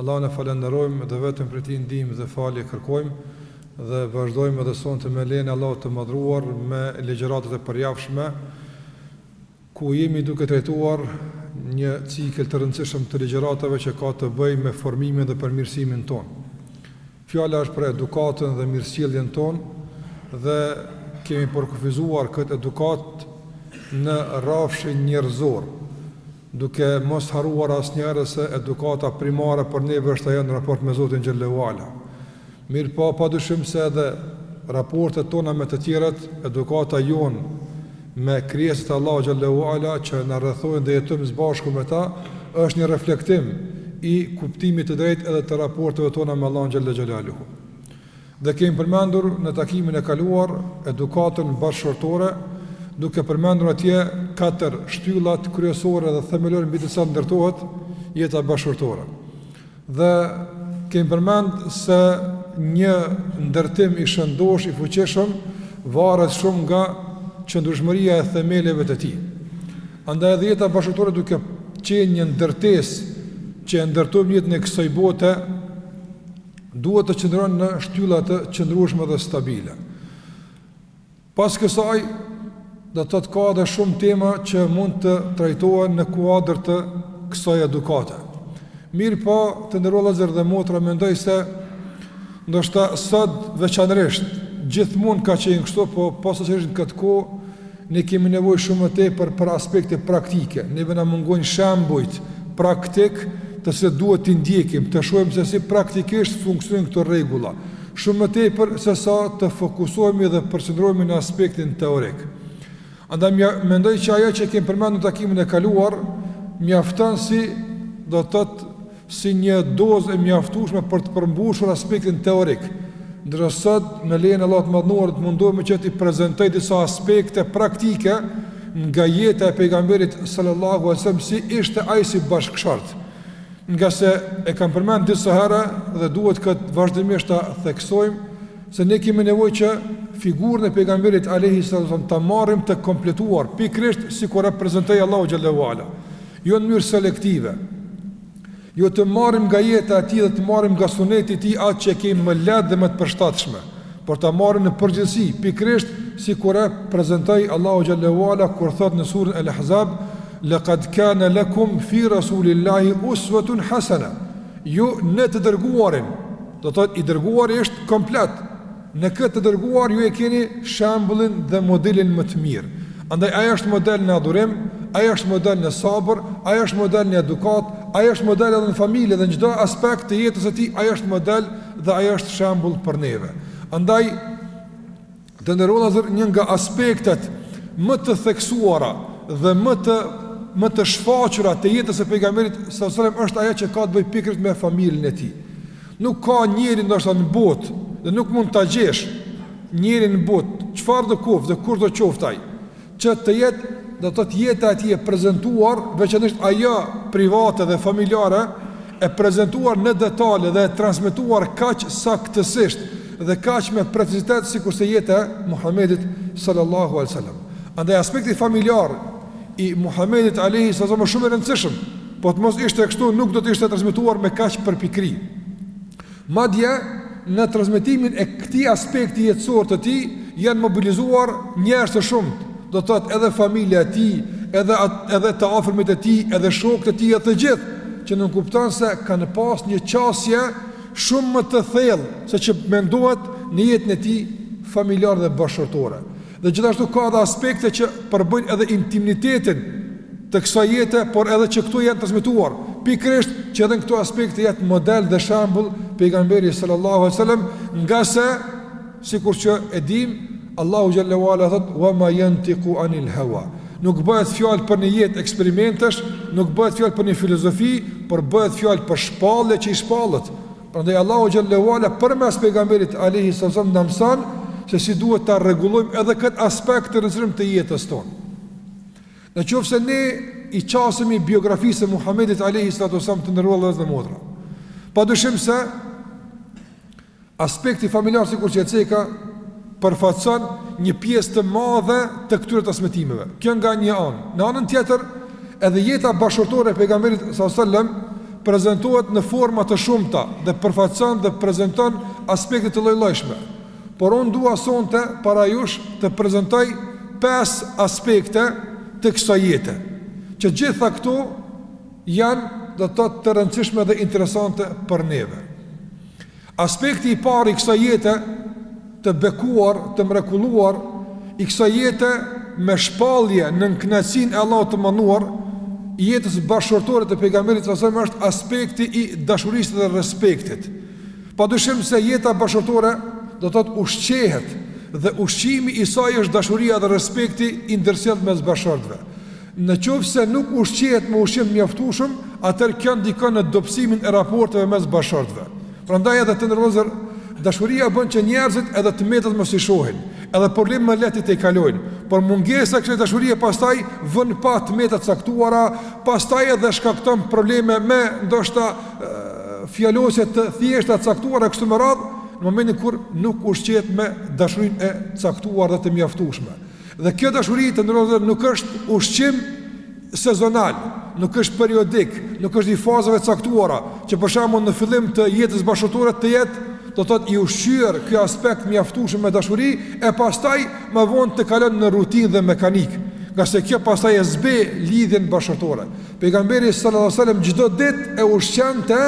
Allahun e falënderojmë dhe vetëm prej Tij ndihmë dhe falje kërkojmë dhe vazhdojmë edhe sonte me lejen e Allahut të Madhëruar me ligjëratat e përjavshme ku jemi duke trajtuar një cikël të rëndësishëm të ligjëratave që ka të bëjë me formimin dhe përmirësimin tonë. Fjala është për edukatën dhe mirësjelljen tonë dhe kemi përkufizuar këtë edukatë në rrafshin njerëzor. duke mos harruar asnjëherë se edukata primare për neve është ajo në raport me Zotin xhallahu ala. Mirëpo padyshim se edhe raportet tona me të tjerët, edukata jonë me krijesat e Allahut xhallahu ala që na rrethojnë dhe jetojmë së bashku me ta, është një reflektim i kuptimit të drejtë edhe të raporteve tona me Allahun xhalla xhelaluhu. Dhe kemi përmendur në takimin e kaluar edukatën bashkëshortore, duke përmendur atje katër shtyllat kryesore dhe themelore mbi të cilat ndërtohet jeta bashkëshortore. Dhe kemi përmend se një ndërtim i shëndoshë i fuqishëm varet shumë nga qëndrueshmëria e themeleve të tij. Andaj edhe jeta bashkëshortore duke qenë një ndërtesë që e ndërtojmë jetën e kësaj bote, Duhet të qëndron në shtylla të qëndrueshme dhe stabile. Pas kësaj, do të thotë ka edhe shumë tema që mund të trajtohen në kuadër të kësaj edukate. Mirëpo, të nderuar vëllezër dhe motra, mendoj se ndoshta sot veçanërisht, gjithmonë ka qenë kështu, po posaçërisht në këtë kohë, Ne kemi nevojë shumë më tepër për aspekte praktike. Neve na mungojnë shembujt praktikë, të cilët duhet t'i ndjekim, të shohim se si praktikisht funksionojnë këto rregulla, shumë më tepër se sa të fokusohemi dhe përqendrohemi në aspektin teorik. Andaj mja, mendoj që ajo që kemi përmendur në takimin e kaluar mjafton si do të thotë si një dozë e mjaftueshme për të përmbushur aspektin teorik, ndërsa sot me lejen e Allahut të Madhëruar do të mundohemi që të prezantoj disa aspekte praktike nga jeta e pejgamberit sallallahu alajhi wasallam si ishte ai si bashkëshort. Ngase e kam përmend disa herë dhe duhet këtë vazhdimisht ta theksojmë se ne kemi nevojë që figurën e pejgamberit alajhi wasallam ta marrim të kompletuar pikërisht sikur e prezantoi Allahu xhallahu ala. jo në mënyrë selektive, jo të marrim nga jeta e tij dhe të marrim nga suneti i tij atë që e kemi më lehtë dhe më të përshtatshme, por ta marrim në përgjithësi, pikërisht sikur e prezantoi Allahu xhallahu ala kur thotë në surën Al-Ahzab, "Laqad kana lakum fi Rasulillahi uswatun hasana." Ju në të dërguarin, do të thotë i dërguari është komplet. Në këtë të dërguar ju e keni shembullin dhe modelin më të mirë. Andaj ai është model në adhurim, ai është model në sabër, ai është model në edukatë, ai është model edhe në familje dhe në çdo aspekt të jetës së tij ai është model dhe ai është shembull për neve. Andaj të nderuar vëllezër një nga aspektet më të theksuara dhe më të më të shfaqura të jetës së pejgamberit sallallahu alajhi wasallam është ajo që ka të bëjë pikërisht me familjen e tij. Nuk ka njeri ndoshta në botë dhe nuk mund ta gjesh njeri në botë, çfarëdo qoftë dhe kushdo qoftë ai, që të jetë do të thotë jeta e tij e prezantuar, veçanërisht ajo private dhe familjare e prezantuar në detale dhe e transmetuar kaq saktësisht dhe kaq me precizitet sikurse jeta e Muhamedit sallallahu alaihi wasallam. Andaj aspekti familjar i Muhamedit alaihi wasallam është shumë i rëndësishëm. Po të mos ishte kështu nuk do të ishte transmetuar me kaq përpikëri. Madje në transmetimin e këtij aspekti jetësor të tij janë mobilizuar njerëz të shumtë, do të thotë edhe familja e tij, edhe edhe të afërmit e tij, edhe shokët e tij e të gjithë që nënkupton se kanë pas një qasje shumë më të thellë se që mendohet në jetën e tij familjare dhe bashkëshortore. Dhe gjithashtu ka edhe aspekte që përbëjnë edhe intimitetin të kësaj jete, por edhe që këto janë transmetuar, pikërisht që edhe në këto aspekte jetë model dhe shembull pejgamberi sallallahu alajhi wasallam, ngase sikur që e dim, Allahu xhelle ue ala thotë wa ma yantiqu anil hawa. Nuk bëhet fjalë për një jetë eksperimentesh, nuk bëhet fjalë për një filozofi, por bëhet fjalë për shpallje që i shpallet. Prandaj Allahu xhelle ue ala përmes pejgamberit alaihi sallam na mëson se si duhet ta rregullojmë edhe këtë aspekt të rëndësishëm të jetës tonë. Në qoftë se ne i qasemi biografisë së Muhamedit alayhi salatu wasallam të nderuar vëllezër dhe motra. Pa dyshim se aspekti familjar sikur që e ceka përfaqëson një pjesë të madhe të këtyre transmetimeve. Kjo nga një anë. Në anën tjetër, edhe jeta bashkëshortore e pejgamberit sallallahu alajhi wasallam prezantohet në forma të shumta dhe përfaqëson dhe prezanton aspekte të llojllojshme. Por unë dua sonte para jush të prezantoj pesë aspekte të kësaj jete, që gjitha këto janë do të thotë të rëndësishme dhe interesante për neve. Aspekti i parë i kësaj jete të bekuar, të mrekulluar, i kësaj jete me shpallje nën kënaqësinë e Allahut të Madhëruar, i jetës bashkëshortore të Pejgamberit sallallahu alajhi wasallam është aspekti i dashurisë dhe respektit. Pa dyshim se jeta bashkëshortore do të thotë ushqehet dhe ushqimi i saj është dashuria dhe respekti i ndërsjellë mes bashkëshortëve. Në qoftë se nuk ushqehet me ushqim të mjaftueshëm, atëherë kjo ndikon në dobësimin e raporteve mes bashkëshortëve. Prandaj edhe të nderuar dashuria bën që njerëzit edhe të metat mos i shohin, edhe problemet më lehtë i tejkalojnë, por mungesa e kësaj dashurie pastaj vë në pah të meta të caktuara, pastaj edhe shkakton probleme me ndoshta fjalosje të thjeshta të caktuara kështu me radhë, në momentin kur nuk ushqehet me dashurinë e caktuar dhe të mjaftueshme. Dhe kjo dashuri të nderuar nuk është ushqim sezonal, nuk është periodik, nuk është i fazave të caktuara, që për shembull në fillim të jetës bashkëshortore të jetë, do të thotë i ushqyer ky aspekt mjaftueshëm me dashuri e pastaj më vonë të kalon në rutinë dhe mekanik, ngase kjo pastaj e zbeh lidhjen bashkëshortore. Pejgamberi sallallahu alajhi wasallam çdo ditë e ushqente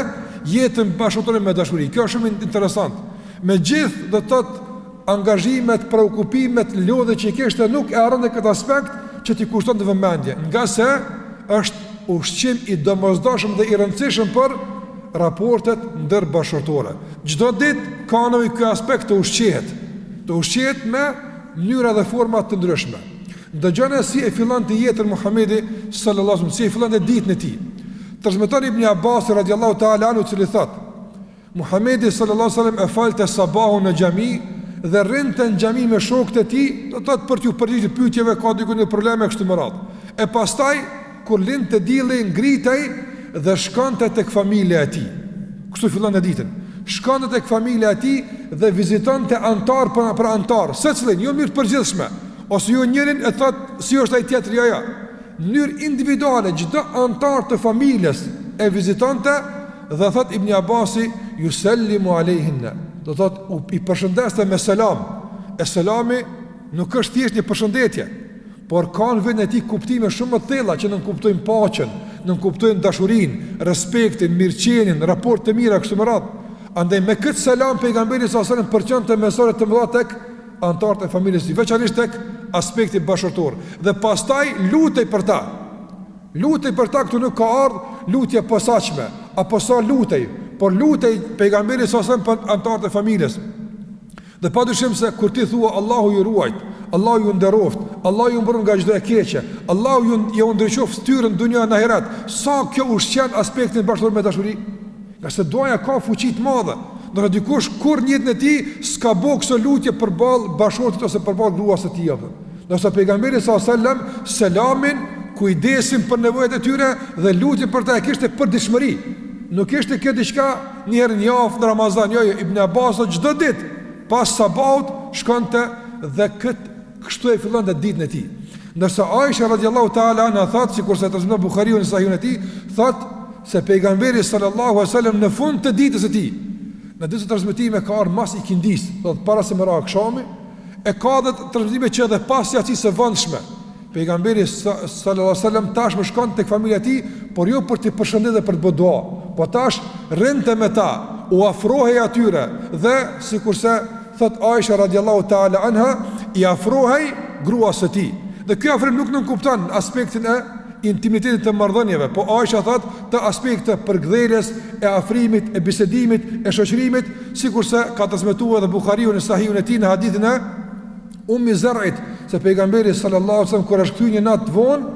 jetën bashkëshortore me dashuri. Kjo është shumë interesant. Megjithë do të thotë Angazhimet, preokupimet, lodhjet që i kishte nuk e harronte këtë aspekt që t'i kushtonte vëmendje, ngase është ushqim i domosdoshëm dhe i rëndësishëm për raportet ndërbashkëshortore. Çdo ditë ka nevojë ky aspekt të ushqehet, të ushqehet me mënyra dhe forma të ndryshme. Dëgjone si e fillonte jetën Muhamedi sallallahu alaihi wasallam, si e fillonte ditën e tij. Transmeton Ibn Abbas radiallahu ta'ala anhu i cili thotë: Muhamedi sallallahu alaihi wasallam e falte sabahun në xhami dhe rrinte në xhami me shokët e tij, do të thotë për t'iu përgjigjë pyetjeve ka dikush probleme kështu me radhë. E pastaj kur lindte dielli ngritej dhe shkonte tek familja e tij. Kështu fillonte ditën. Shkonte tek familja e tij dhe vizitonte anëtar për anëtar, secilin, jo mënyrë të përgjithshme, ose jo njërin e thotë si është ai tjetri, jo jo. Në mënyrë individuale çdo anëtar të familjes e vizitonte dhe thotë Ibni Abasi, Jusellimu alejhinne, do thotë i përshëndeste me selam, e selami nuk është thjesht një përshëndetje, por ka në veten e tij kuptime shumë më të thella që nënkuptojnë paqen, nënkuptojnë dashurinë, respektin, mirëqenien, raporte të mira e kështu me radhë. Andaj me këtë selam pejgamberi sa selam përçonte mesazhe të mëdha tek anëtarët e familjes së tij, veçanërisht tek aspekti bashkëshortor. Dhe pastaj lutej për ta. Lutej për ta këtu nuk ka ardhur lutje e posaçme, apo sa lutej, por lutej pejgamberi sa selam për anëtarët e familjes. Dhe pa dyshim se kur ti thua Allahu ju ruajtë, Allahu ju nderoftë, Allahu ju mbroftë nga çdo e keqe, Allahu jua ndriçoftë fytyrën në dunja e në ahiret. Sa kjo ushqen aspektin bashkëshortor me dashuri? Ngase duaja ka fuqi të madhe, ndërsa dikush kurrë në jetën e tij s'ka bo këso lutje përballë bashkëshortit ose përballë gruas së tij apo. Ndërsa pejgamberi sa selam selamin kujdesin për nevojat e tyre dhe lutjen për ta e kishte përditshmëri. Nuk ishte kjo diçka një herë në javë në Ramazan, jo, jo Ibn Abbas çdo ditë pas sabahut shkonte dhe këtë Kështu e fillonte ditën e tij. Ndërsa Aisha radhiyallahu ta'ala anha thotë sikur se transmeton Buhariu në Sahihun e tij, thotë se pejgamberi sallallahu alaihi wasallam në fund të ditës së tij, në disa transmetime ka ardhur mas ikindis, thotë para se me ra akshami, e ka dhe transmetime që edhe pas jacisë së vonshme. Pejgamberi sallallahu alaihi wasallam tashmë shkon tek familja e tij, por jo për t'i përshëndetur dhe për të bërë dua, po tash rrinte me ta, u afrohej atyre dhe sikurse Thotë Aisha radijallahu ta'ala anha, i afrohej gruas së tij. Dhe ky afrim nuk nënkupton aspektin e intimitetit të marrëdhënieve, po Aisha thotë te aspekti i përkëdheljes, e afrimit, e bisedimit, e shoqërimit, sikurse ka transmetuar edhe Buhariu në Sahihun e tij në hadithin e Ummi Zar'it, se pejgamberi sallallahu alaihi wasallam kur është kthyer një natë vonë,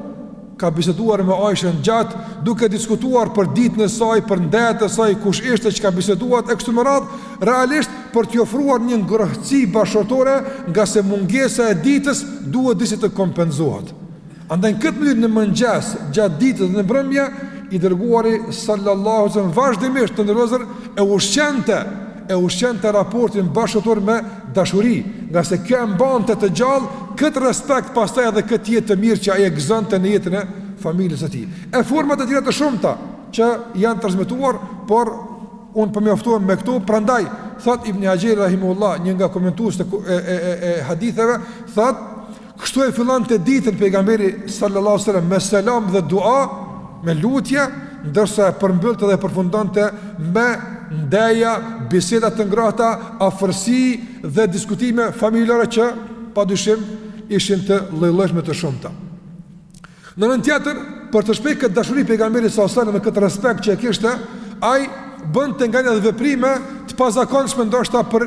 ka biseduar me Ajshen gjatë, duke diskutuar për ditën e saj, për ndejat e saj, kush ishte, çka biseduat e kështu me radhë, realisht për t'i ofruar një ngrohtësi bashkëshortore, ngase mungesa e ditës duhet disi të kompenzohet. Andaj në këtë mënyrë në mëngjes, gjatë ditës dhe në mbrëmje, i dërguari sallallahu alaihi wasallam vazhdimisht të nderuar vëllezër e ushqente e ushqente raportin bashkëshortor me dashuri, ngase kjo e mbante të gjallë këtë respekt pastaj edhe këtë jetë të mirë që ai e gëzonte në jetën e familjes së tij. E forma të tjera të shumta që janë transmetuar, por unë po mjaftohem me këto, prandaj thotë Ibn Haxheri rahimehullah, një nga komentuesit e e e e haditheve, thotë Kështu e fillonte ditën pejgamberi sallallahu alaihi wasallam me selam dhe dua, me lutje, ndërsa e përmbyllte dhe e përfundonte me ndeja, biseda të ngrohta, afërsi dhe diskutime familjare që padyshim ishin të lloj-llojshme të shumta. Në anën tjetër, për të shpreh këtë dashuri pejgamberi sallallahu alajhi wasallam dhe këtë respekt që e kishte, ai bënte nganjëherë edhe veprime të pazakonshme ndoshta për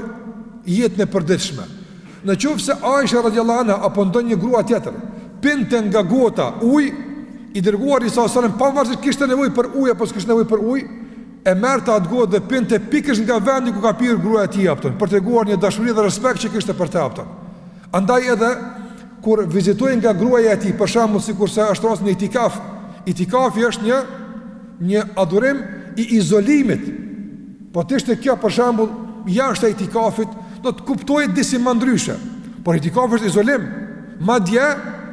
jetën e përditshme. Në qoftë se Aisha radhiyallahu anha apo ndonjë grua tjetër pinte nga gota ujë, i dërguari sallallahu alajhi wasallam pavarësisht kishte nevojë për ujë apo s'kishte nevojë për ujë, e merrte atë gotë dhe pinte pikërisht nga vendi ku ka pirë gruaja e tij, a kupton, për të treguar një dashuri dhe respekt që kishte për të, a kupton. Andaj edhe kur vizitohej nga gruaja e tij, për shembull sikurse është rasti në itikaf, itikafi është një një adhurim i izolimit. Po të ishte kjo për shembull jashtë itikafit, do të kuptohej disi më ndryshe. Por itikafi është izolim. Madje,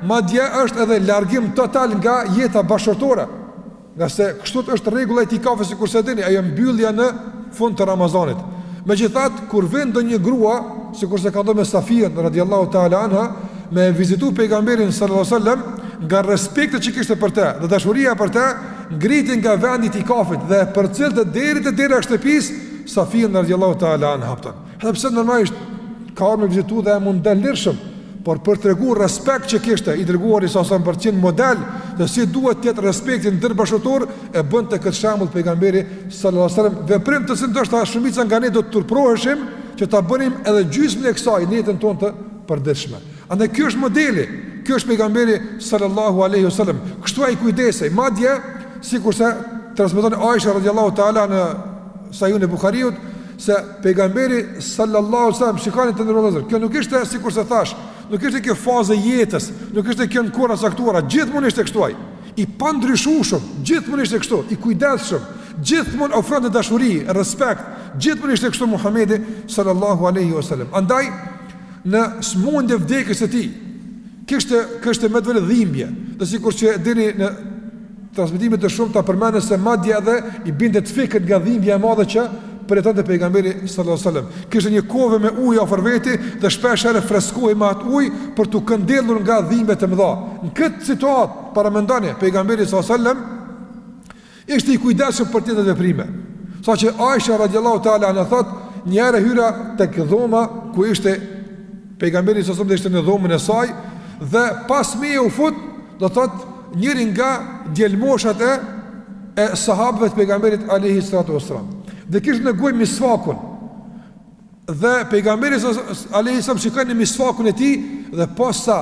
madje është edhe largim total nga jeta bashkëshortore. Ngase kështu është rregulla e itikafit sikurse e dini, ajo mbyllja në fund të Ramazanit. Megjithatë, kur vinte ndonjë grua, sikurse ka ndodh me Safien, radiallahu ta'ala anha, me e vizitu pejgamberin sallallahu sallam, nga respekti që kishte për te, dhe dashuria për te, ngrihej nga vendi i itikafit dhe e përcillte deri te dera e shtëpisë, Safien, radiallahu ta'ala anha, a kupton. Edhe pse normalisht ka ardhur me vizitu dhe mund të dalë lirshëm, por për të treguar respekt që kishte i dërguari s.a.s. për t'qenë model, edhe si duhet të jetë respekti ndër bashkëshortë, e bënte këtë shembull pejgamberi sallallahu alajhi wasallam, veprim të cilin ndoshta shumica nga ne do të turproheshim që ta bënim edhe gjysmën e kësaj në jetën tonë të përditshme. Andaj ky është modeli, ky është pejgamberi sallallahu alajhi wasallam. Kështu ai kujdesej, madje sikurse transmeton Aisha radhiyallahu taala në Sahihun e Buhariut, Se pejgamberi sallallahu alaihi wasallam shikoni të nderuar. Kjo nuk ishte sikurse thashë, nuk ishte kjo fazë e jetës, nuk ishte kjo në kohën e caktuar, gjithmonë ishte kështu ai. I pandryshueshëm, gjithmonë ishte kështu, i kujdesshëm, gjithmonë ofronte dashuri, respekt, gjithmonë ishte kështu Muhamedi sallallahu alaihi wasallam. Andaj në sëmundjen e vdekjes së tij kishte kishte me të vërtetë dhimbje, dhe sikurse e dini në Transmetime të shumta përmendet se madje edhe i binte të fikët nga dhimbja e madhe që përjetonte pejgamberi sallallahu alajhi wasallam. Kishte një kovë me ujë afër veti dhe shpeshherë freskohej me atë ujë për t'u këndellur nga dhimbjet e mëdha. Në këtë situatë, paramendoni, pejgamberi sallallahu alajhi wasallam ishte i kujdesshëm për këto veprime. Saqë Aisha radhiyallahu ta'ala anha thotë, një herë hyra tek dhoma ku ishte pejgamberi sallallahu alajhi wasallam në dhomën e saj dhe pas meje u fut Do të thotë njëri nga djelmoshat e e sahabëve të pejgamberit alayhi salatu wasallam. Dhe kishte në gojë misfakun. Dhe pejgamberi alayhi sallam shikoi në misfakun e tij dhe posa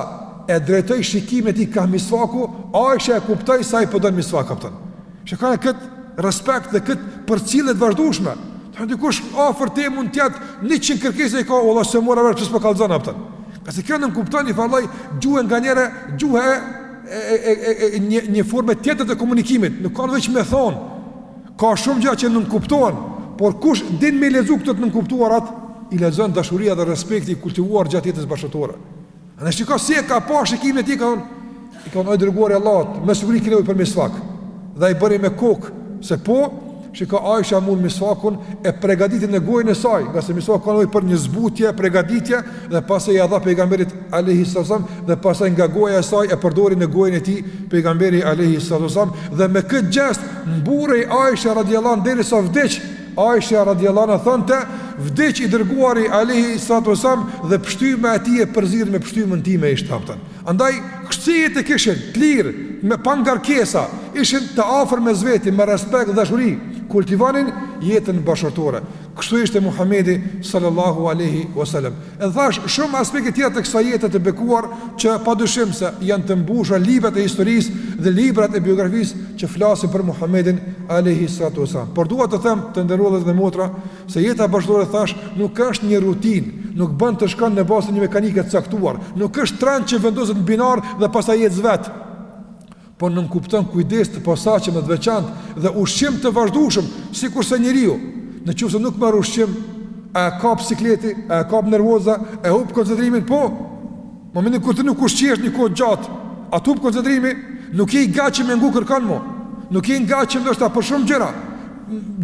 e drejtoi shikimin e tij ka misfaku, Aishja e kuptoi se ai po don misfak kupton. Shikoni kët respekt dhe kët përcjellje të vazhdueshme. Dikush afër teje mund të jetë, 100 kërkesa i ka, o Allah s'e mora vesh ç'po kallzon kupton. Ngase kjo nënkupton njëfarë lloj gjuhe nga një gjuhë e e e e një një formë tjetër të komunikimit, nuk ka nevojë me thon. Ka shumë gjëra që nënkuptohen, por kush din me i lexu këto të nënkuptuarat, i lexon dashuria dhe respekti i kultivuar gjatë jetës bashkëshortore. Dhe shiko si e ka pa shikimin e tij ka thonë, i ka thonë o i dërguari i Allahut, me siguri ke nevojë për misfak. Dhe ai bëri me kokë se po, shiko Aisha mur misfakun e përgatiti në gojën e saj, ngase misfaku ka nevojë për një zbutje, përgatitje dhe pastaj ia dha pejgamberit alayhi sallam dhe pastaj nga goja e saj e përdori në gojën e tij pejgamberi alayhi sallam dhe me këtë gjest mburrej Aisha radhiyallahu anha derisa vdiq Aisha radijallahu anha thonte, Vdiq i dërguari alejhi salatu ves selam dhe pështyma e tij e përzirë me pështymën time ishte, kupton? Andaj kësi jete kishin, të lirë, pa ngarkesa, ishin të afërm mes veti, me respekt e dashuri, kultivonin jetën bashkëshortore. Kështu ishte Muhamedi sallallahu alejhi ves selam. E thash, shumë aspekte tjera të kësaj jete të bekuar që padyshim se janë të mbushura librat e historisë dhe librat e biografisë që flasin për Muhamedin alejhi salatu ves selam. Por dua të them, të nderuar vëllezër dhe motra, se jeta bashkëshortore thash, nuk është një rutinë, nuk bën të shkon në bazë të një mekanike të caktuar, nuk është tren që vendoset në binar dhe pastaj ec vetë. po nënkupton kujdes të posaçëm dhe të veçantë dhe ushqim të vazhdueshëm, sikurse njeriu, në qoftë se nuk merr ushqim, a e kap sikleti, a e kap nervoza, e humb koncentrimin, po, në momentin kur ti nuk ushqehesh një kohë gjatë, a të humb koncentrimi, nuk je i gatshëm me ngu kërkan më, nuk je i gatshëm ndoshta për shumë gjëra,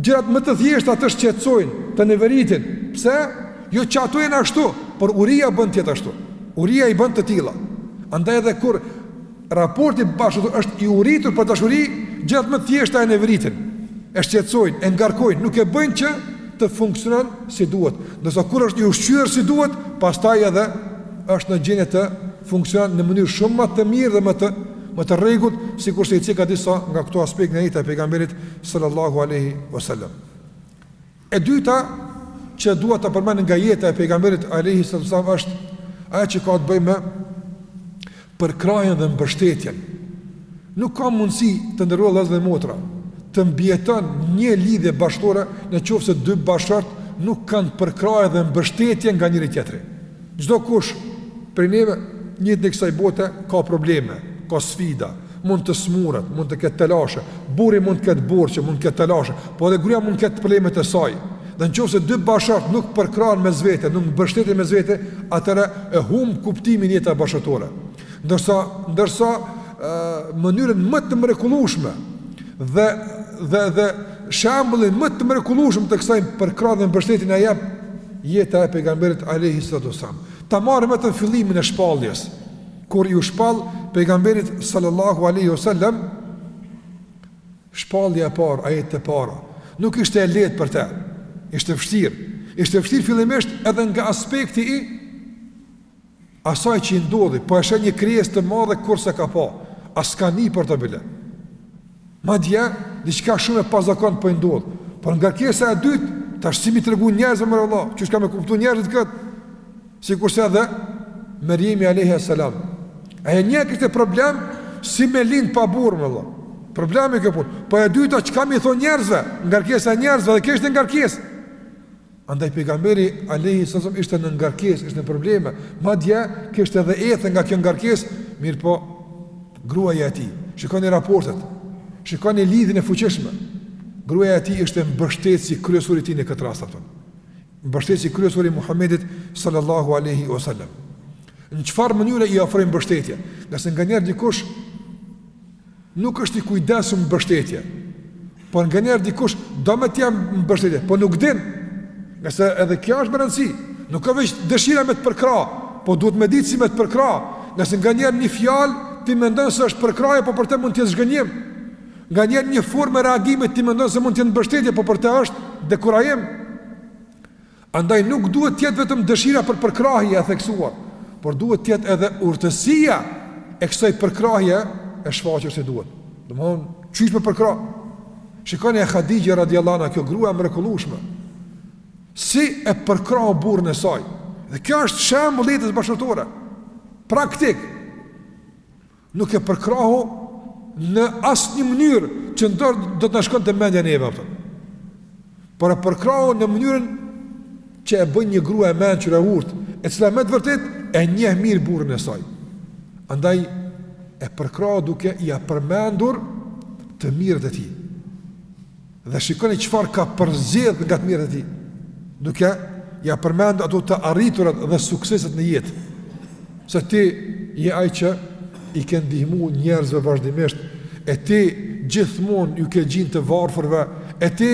gjërat më të thjeshta të shqetësojnë, të neveritin, pse, jo që ato janë ashtu, por uria bën të jetë ashtu, uria i bën të tila, andaj edhe kur, Raporti bashkëshortor është i uritur për dashuri, gjërat më të thjeshta e neveritin, e shqetësojnë, e ngarkojnë, nuk e bëjnë që të funksionon si duhet. Ndërsa kur është i ushqyer si duhet, pastaj edhe është në gjendje të funksionon në mënyrë shumë më të mirë dhe më të më të rregullt, sikurse i cekëm disa nga këto aspekte nga jeta e pejgamberit sallallahu alaihi wasallam. E dyta që dua ta përmend nga jeta e Pejgamberit alejhi salatu selam është ajo që ka të bëjë me përkrahjen dhe mbështetjen. Nuk ka mundësi të nderuar vëllezër dhe motra të mbijeton një lidhje bashkëshortore në qoftë se dy bashkëshortë nuk kanë përkrahje dhe mbështetje nga njëri tjetri. Çdokush prej neve në jetën e kësaj bote ka probleme, ka sfida, mund të smuret, mund të ketë telashe, burri mund të ketë borxhe, mund të ketë telashe, po edhe gruaja mund të ketë problemet e saj. Dhe në qoftë se dy bashkëshortë nuk përkrahen mes vete, nuk mbështeten mes vete, atëherë e humb kuptimin jeta bashkëshortore. Ndërsa, ndërsa mënyrën më të mrekullueshme dhe dhe dhe shembullin më të mrekullueshëm të kësaj përkrahje e mbështetje na e jep jeta e pejgamberit alayhi salatu wasallam. Ta marrim vetëm fillimin e shpalljes kur iu shpall pejgamberit sallallahu alaihi wasallam shpallja e parë, ajetet e para. Nuk ishte e lehtë për të. Ishte vështirë. Ishte vështirë fillimisht edhe nga aspekti i asaj që i ndodhi, po e sheh një krijesë të madhe kurrë s'e ka pa, as ka ni për të bile. Madje, diçka shumë e pazakontë po i ndodhë, por ngarkesa e dytë, tash si m'i tregu njerëzve more Allah, qysh kanë me kuptu njerëzët këtë, sikurse edhe Merjemi a.s. Ajo e kishte problem, si me lind pa burrë more Allah. Problemi kjo punë, po e dyta, çka m'i thanë njerëzve, ngarkesa e njerëzve dhe kishte ngarkesë, Andaj pejgamberi alejhi selam ishte në ngarkesë, ishte në probleme, madje kishte edhe ethe nga kjo ngarkesë, mirëpo gruaja e tij. Shikoni raportet. Shikoni lidhjen e fuqishme. Gruaja e tij ishte mbështetësi kryesor i tij në këtë rast pra. Mbështetësi kryesor i Muhamedit sallallahu alaihi wasallam. Në çfarë mënyre i ofroi mbështetje? Ngase nganjëherë dikush Nuk është i kujdesshëm me mbështet. Por nganjëherë dikush do me të dhanë mbështetje, po nuk din. Ngase edhe kjo është me rëndësi, nuk o veç dëshira me të përkrah, po duhet me ditë si me të përkrah. Ngase nganjëherë një fjalë ti mendon se është përkrahje, po për të mund të jetë zhgënjim. Nganjëherë një formë e reagimit ti mendon se mund të jetë mbështetje, po për të është dekurajim. Andaj nuk duhet të jetë vetëm dëshira për përkrahje e theksuar, por duhet të jetë edhe urtësia e kësaj përkrahje e shfaqur si duhet. Domethanë, qysh me përkrah. Shikoni Hadixhja radhiyallahu anha, kjo grua e mrekullueshme. Si e përkrahu burrin e saj. Dhe kjo është shembull i jetës bashkëshortore. Praktik. Nuk e përkrahu në asnjë mënyrë që ndoshta do të na shkonte mendja neve, pra. Por e përkrahu në mënyrën që e bën një grua e mençur, e urtë, e cila me të vërtetë e njeh mirë burrin e saj. Andaj e përkrahu duke ia përmendur të mirat e tij. Dhe shikoni çfarë ka përzgjedhë nga të mirat e tij, duke ja përmend ato të arriturat dhe sukseset në jetë, se ti je ai që i ke ndihmuar njerëzve vazhdimisht, e ti gjithmonë ju ke gjind të varfërve, e ti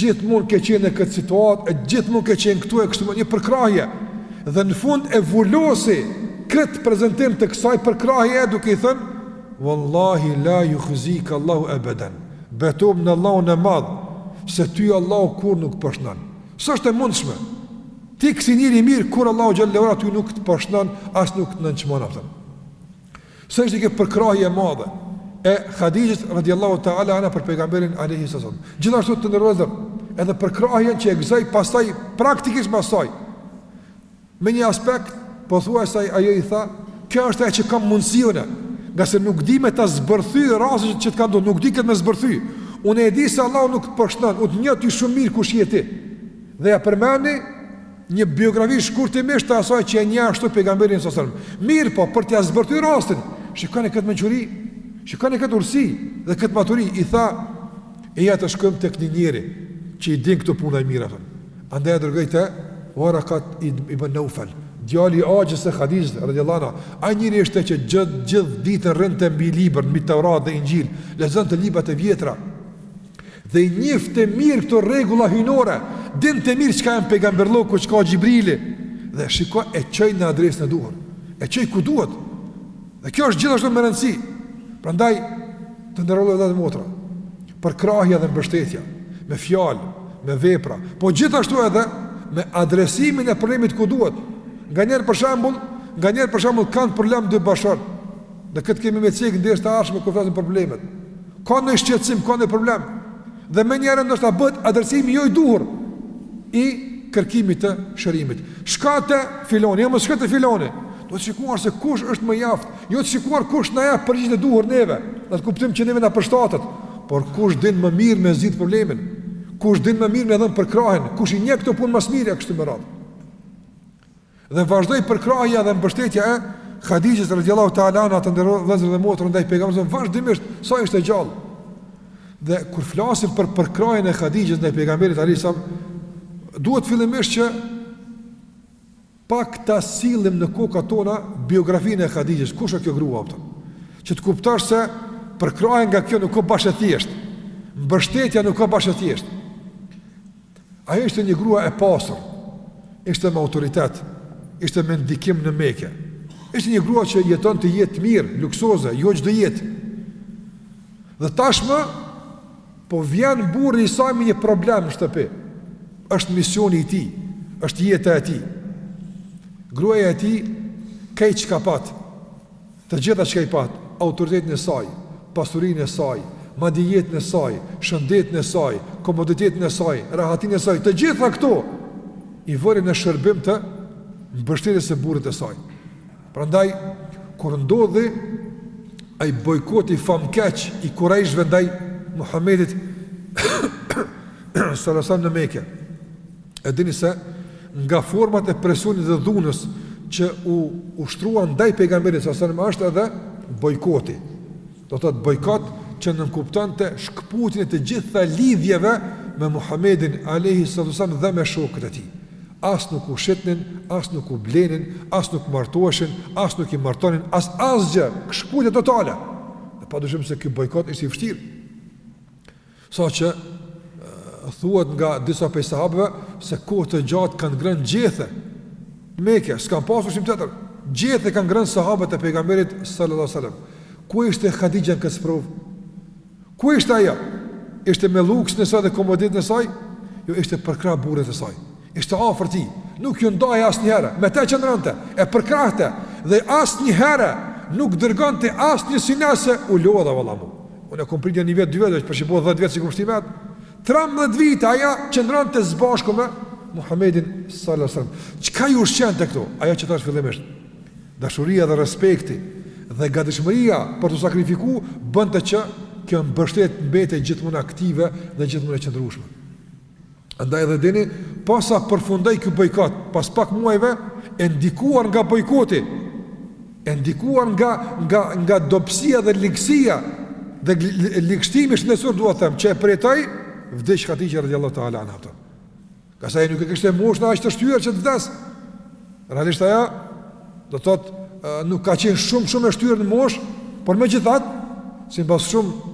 gjithmonë ke qenë në këtë situatë, e gjithmonë ke qenë këtu e kështu me një përkrahje, dhe në fund e vulosi këtë prezentim të kësaj përkrahje duke i thënë, Wallahi la juhzike Allahu ebeden. Betohem në Allahun e madh, se ty Allahu kurrë nuk poshtnon. S'është e mundshme. Ti kësi njeri i mirë kurrë Allahu xhel-le ve ala ty nuk të poshtnon, as nuk të nënçmon pra. Se ishte kjo përkrahje e madhe e Hadixhes radhiyallahu ta'ala anha për pejgamberin alayhi sallam. Gjithashtu të nderuar vëllezër edhe përkrahjen që e gëzoi pastaj praktikisht pastaj. Me një aspekt, pothuajse ajo i tha, Kjo është ajo që kam mundësi unë, ngase nuk di me ta zbërthy rastin që të ka ndodhur, nuk di këtë me zbërthy. Unë e di se Allahu nuk të poshtëron, unë të njoh ty shumë mirë kush je ti. Dhe ja përmendi një biografi shkurtimisht të asaj që e njeh ashtu pejgamberin sa selam. Mirpo për t'ia zbërthyer rastin, shikoni këtë mençuri, shikoni këtë urtësi dhe këtë maturi i tha eja të shkojmë tek një njeri që i din këto punë më mirë. Andaj e dërgoi te Waraka ibn Neufal, djali i axhës së Hadixhes radhiyallahu anha, ai njeri ishte që gjith gjith ditën rrinte mbi librin, mbi Teurat dhe Inxhil, lexonte librat e vjetra. Dhe i njifte mirë këto rregulla hyjnore, dinte mirë çka janë pejgamberllëku, çka Xhibrili dhe shiko e çoi në adresën e duhur. E çoi ku duhet. Dhe kjo është gjithashtu me rëndësi. Prandaj të nderuara edhe motra. Përkrahja dhe mbështetja, me fjalë, me vepra, po gjithashtu edhe me adresimin e problemit ku duhet. Nganjëherë për shembull, nganjëherë për shembull kanë problem dy bashkëshortë. Dhe këtë kemi me cek në derset e ardhshme kur flasim për problemet. Ka noj shqetësim, ka noj problem. Dhe menjëherë ndoshta bëhet adresimi jo i duhur i kërkimit të shërimit. Shko te filani, jo mos shko te filani. Duhet shikuar se kush është më i aftë, jo të shikuar kush na jep përgjigjen e duhur neve, në atë kuptim që neve na përshtatet, por kush din më mirë me zgjidh problemin, kush din më mirë me dhën përkrahjen, kush i njeh këto punë më së miri kështu me radhë. Dhe vazhdoi përkrahja dhe mbështetja e Hadixhes radiallahu ta'ala anha të nderuar vëllezër dhe motra ndaj pejgamberit vazhdimisht sa ishte gjallë. Dhe kur flasim për përkrahjen e Hadixhes ndaj pejgamberit alejhi selam duhet fillimisht që pak ta sillim në kokat tona biografinë e Hadixhes, kush është kjo grua apo? Që të kuptosh se përkrahja nga kjo nuk ke bash e thjesht. Mbështetja nuk ke bash e thjesht. Ajo ishte një grua e pasur, ishte me autoritet, ishte me ndikim në Meke. Ishte një grua që jetonte jetë të mirë, luksoze, jo çdo jetë. Dhe tashmë, po vjen burri i saj me një problem në shtëpi. Është misioni i tij, është jeta e tij. Gruaja e tij, krejt çka pat, Të gjitha çka i pat, autoritetin e saj, pasurinë e saj, madje jetën e saj, shëndetin e saj, komoditetin e saj, rehatinë e saj, të gjitha këto i vuri në shërbim të mbështetjes së burrit të saj. Prandaj kur ndodhi ai bojkoti famkeq i kurejshëve ndaj Muhamedit sallallahu alaihi wasallam në Mekë, E dini se nga format e presionit dhe dhunës që u ushtruan ndaj pejgamberit alejhi selam është edhe bojkoti. Do thotë bojkot që nënkuptonte shkëputjen e të gjitha lidhjeve me Muhamedin alayhi sallam dhe me shokët e tij. As nuk u shitnin, as nuk u blenin, as nuk martoheshin, as nuk i martonin, as asgjë, shkëputje totale. Dhe pa dyshim se ky bojkot ishte i vështirë. Saqë thuhet nga disa prej sahabëve se kohë të gjatë kanë ngrënë gjethe. Meqë s'ka pasur shumë tjetër. Gjethe kanë ngrënë sahabët e pejgamberit sallallahu alajhi wasallam. Ku ishte Hadixhja n'këtë sprovë? Ku ishte ajo? Ishte me luksin e saj dhe komoditetin e saj? Jo, ishte përkrah burrit të saj. Ishte afër tij, nuk iu ndahej asnjëherë, me të qëndronte, e përkrahte dhe asnjëherë nuk dërgonte asnjë sinjal se u lodha vallahu. Unë e kam pritur një vit, dy vjet, për shembull 10 vjet sikur është i vet. 13 vite ajo qëndronte së bashku me Muhamedin sallallahu alaihi wasallam. Çka i ushqente këtu? Ajo që thashë fillimisht. Dashuria dhe respekti dhe gatishmëria për t'u sakrifikuar bënte që kjo mbështetje t'mbetej gjithmonë aktive dhe gjithmonë e qëndrueshme. Andaj dhe dini, posa përfundoi ky bojkot, pas pak muajve, e ndikuar nga bojkoti, e ndikuar nga, nga, nga dobësia dhe ligësia, dhe ligështimi shëndetësor dua të them, që e përjetoi, vdiq Hatixhja radiallahu ta'ala anha. Ngase nuk e kishte moshën aq të shtyër që të vdesë. Realisht ajo, Do të thotë, nuk ka qenë shumë shumë e shtyrë në moshë, por megjithatë, sipas shumë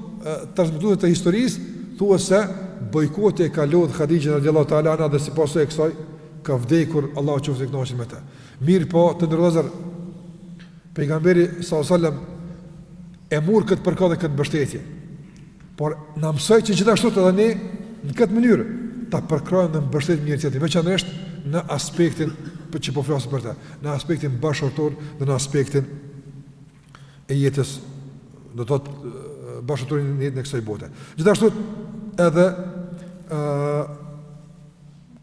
transmetuesve të historisë, thuhet se bojkoti e ka lodhur Hadixhen radiallahu ta'ala anha dhe si pasojë e kësaj ka vdekur Allahu qoftë i kënaqur me të. Mirëpo, të nderuar vëllezër, pejgamberi sallallahu alajhi wasallam e mori këtë përkrahje dhe këtë mbështetje. Por na mësoi që gjithashtu edhe ne në këtë mënyrë ta përkrahim dhe mbështesim njëri-tjetrin, veçanërisht në aspektin që po flasim për të, në aspektin bashkëshortor dhe në aspektin e jetës, do të thotë bashkëshortore në jetën e kësaj bote. Gjithashtu edhe e,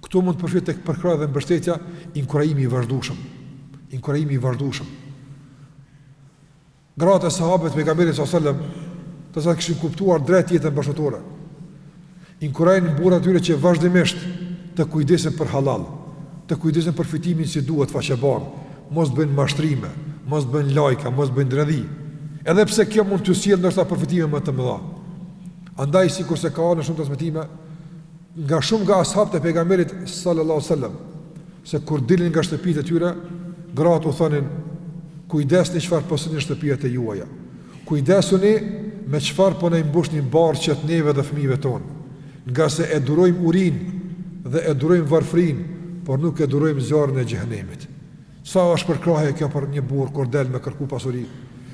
këtu mund të përfshihet tek përkrahja dhe mbështetja inkurajimi i vazhdushëm, inkurajimi i vazhdushëm, Gratë e sahabëve të pejgamberit sallallahu alajhi wasallam, të cilat kishin kuptuar drejt jetën bashkëshortore, inkurajonin burrat e tyre që vazhdimisht të kujdesen për halal, të kujdesen për fitimin si duhet faqebardhë, mos bëjnë mashtrime, mos bëjnë lajka, mos bëjnë dredhi. Edhe pse kjo mund t'ju sjellë ndoshta përfitime më të mëdha. Andaj sikurse ka në shumë transmetime, Nga shumë nga ashabët e pejgamberit sallallahu alaihi wasallam, se kur dilin nga shtëpitë e tyre, gratë u thonin, kujdesni çfarë po sillni n'shtëpiat e juaja. Kujdesuni me çfarë po na i mbushni barqet neve dhe fëmijëve tonë, ngase e durojmë urinë dhe e durojmë varfërinë, por nuk e durojmë zjarrin e xhehennemit. Sa është përkrahje kjo për një burrë kur del me kërku pasuri,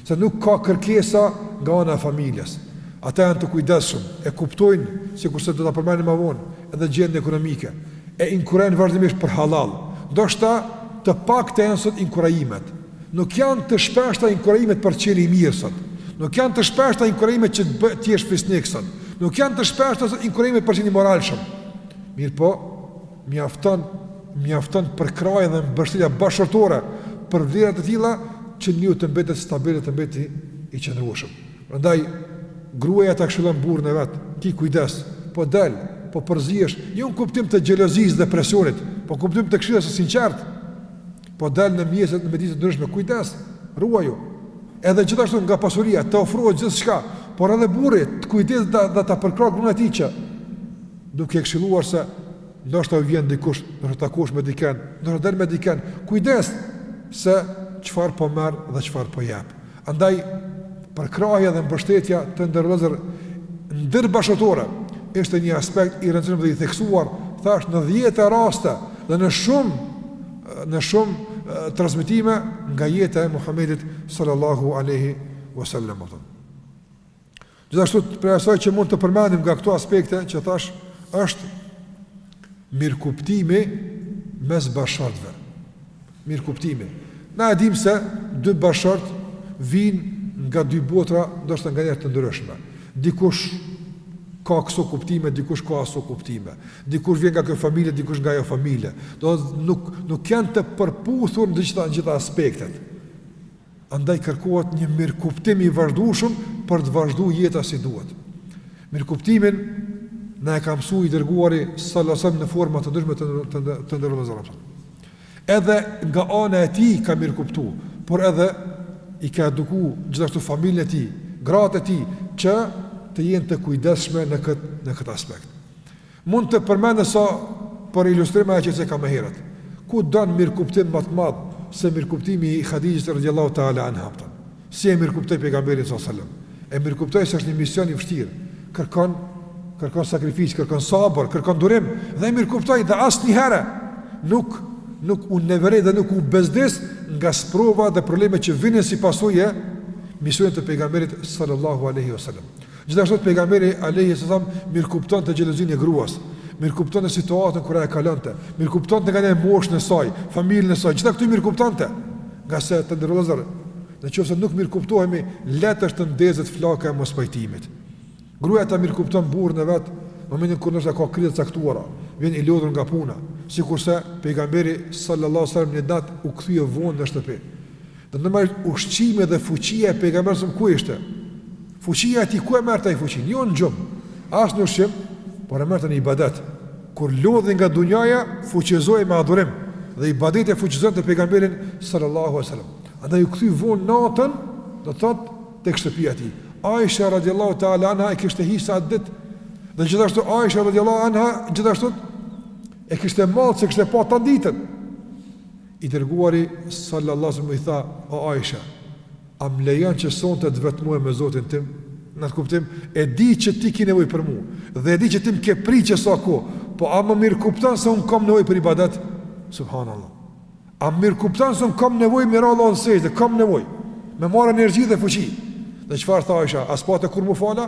se nuk ka kërkesa nga ana e familjes. Ata janë të kujdesshëm, e kuptojnë, sikurse do ta përmenim ma vonë, edhe gjendjen ekonomike, e inkurajojnë vazhdimisht për hallall. Ndoshta të pakta janë sot inkurajimet. Nuk janë të shpeshta inkurajimet për të qenë i mirë sot. Nuk janë të shpeshta inkurajimet që të bëjë të jesh fisnik sot. Nuk janë të shpeshta sot inkurajimet për të qenë i moralshëm. Mirpo, Mjafton, mjafton përkrahja dhe mbështetja bashkëshortore për vlera të tilla që njeriu të mbetet stabil dhe të mbetet i, i qëndrueshëm. Prandaj gruaja ta këshillon burrin e vet, ti kujdes, po del, po përzihesh, jo në kuptim të xhelozisë dhe presionit, po n'kuptim të këshillës së sinqertë. Po del në mjeset në mjedise të ndryshme, kujdes, ruaju. Edhe gjithashtu nga pasuria të ofrohet gjithçka, por edhe burri të kujdeset dhe ta përkrah gruan e tij që duke e këshilluar se ndoshta vjen dikush, ndoshta takohesh me dikën, ndoshta del me dikën, kujdes se çfarë po merr dhe çfarë po jep. Andaj përkrahja dhe mbështetja të nderuar ndër bashkëshortë është një aspekt i rëndësishëm dhe i theksuar thash në 10 raste dhe në shumë në shumë transmetime nga jeta e Muhamedit sallallahu alaihi wasallam. Gjithashtu prej asaj që mund të përmendim nga këto aspekte që thash është mirëkuptimi mes bashkëshortëve. Mirëkuptimi. Na e dimë se dy bashkëshortë vijnë nga dy botra, ndoshta nga njerë të ndryshme. Dikush ka këso kuptime, dikush ka aso kuptime. Dikush vjen nga kjo familje, dikush nga ajo familje. Do nuk, nuk janë të përputhur në gjitha, gjitha aspektet. Andaj kërkohet një mirëkuptim i vazhdueshëm për të vazhdu jeta si duhet. Mirëkuptimin na e ka msu i dërguari sallallahu alajhi wasallam në forma të ndryshme të të, të, të ndërrojë Zoti. Edhe nga ana e tij i ka mirëkuptu, por edhe i ka eduku gjithashtu familjen e tij, gratë e tij që të jenë të kujdesshme në këtë në këtë aspekt. Mund të përmendim sa për ilustrim ajo që ceka ma herët. Ku don mirëkuptim ma të madh se mirëkuptimi i Hadixhes radhiyallahu ta'ala anha? Si e mirëkuptoi pejgamberin sallallahu alaihi wasallam? E mirëkuptoi se është një mision i vështirë, kërkon kërkon sakrificë, kërkon sabër, kërkon durim dhe e mirëkuptoi dhe asnjëherë nuk nuk u neverit dhe nuk u bezdis nga sprova dhe probleme që vinin si pasojë e misionit të pejgamberit sallallahu alaihi wasallam. Gjithashtu pejgamberi alejhi selam mirëkuptonte xhelozinë e gruas, mirëkuptonte situatën kur ajo e kalonte, mirëkuptonte nganjëherë moshën e saj, familjen e saj, gjitha këto mirëkuptonte. Ngase të nderuar vëllezër, në qoftë se nuk mirëkuptohemi, lehtë është të ndezet flaka e mospajtimit. Gruaja ta mirëkupton burrin e vet, në momentin kur ndoshta ka kriza të caktuara, vjen i lodhur nga puna, sikurse pejgamberi sallallahu sallam një natë u kthye vonë në shtëpi. Në të merrtë ushqimi dhe fuqia e pejgamberit sallallahu alaihi wasallam ku ishte? Fuqia e tij ku e merrte ai fuqinë? Jo në gjumë, as në ushqim, por e merrte në ibadet. Kur lodhej nga dunjaja, fuqizohej me adhurim dhe ibadeti e fuqizonte pejgamberin sallallahu alaihi wasallam. Andaj u kthy vonë natën, do të thotë tek shtëpia e tij. Aisha radhiyallahu ta'ala anha e kishte hisen atë ditë. Dhe gjithashtu Aisha radhiyallahu anha gjithashtu e kishte mall, s'e kishte pa tanë ditën. I dërguari sallallahu alaihi wasallam i tha, "O Aisha, a më lejon që sonte të vetmohem me Zotin tim?" Në atë kuptim, e di që ti ke nevojë për mua dhe e di që ti më ke prit qe sa kohë, po a më mirëkupton se un kam nevojë për ibadet? Subhanallah. A më mirëkupton se un kam nevojë me i ra Allahut në sexhde, kam nevojë me marr energji dhe fuqi. Dhe çfarë tha Aisha? A s'pate kur m'u fal a?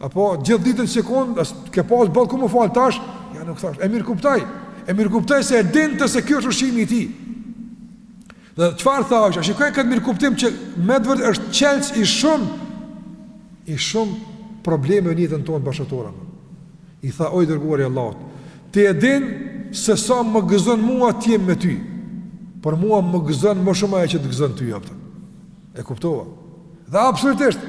Apo gjithë ditën je kon, a s'ke pas boll ku m'u fal tash? Jo nuk tha ashtu. E mirëkuptoi. E mirëkuptoi se e dinte se ky është ushqimi i tij. Dhe çfarë tha Aisha? Shikoni këtë mirëkuptim që me të vërtetë është çelës i shumë i shumë probleme në jetën tonë bashkëshortore. I tha o i dërguari i Allahut, ti e din se sa më gëzon mua të jem me ty. Por mua më gëzon më shumë ajo që të gëzon ty atë. E kuptova. Dhe absolutisht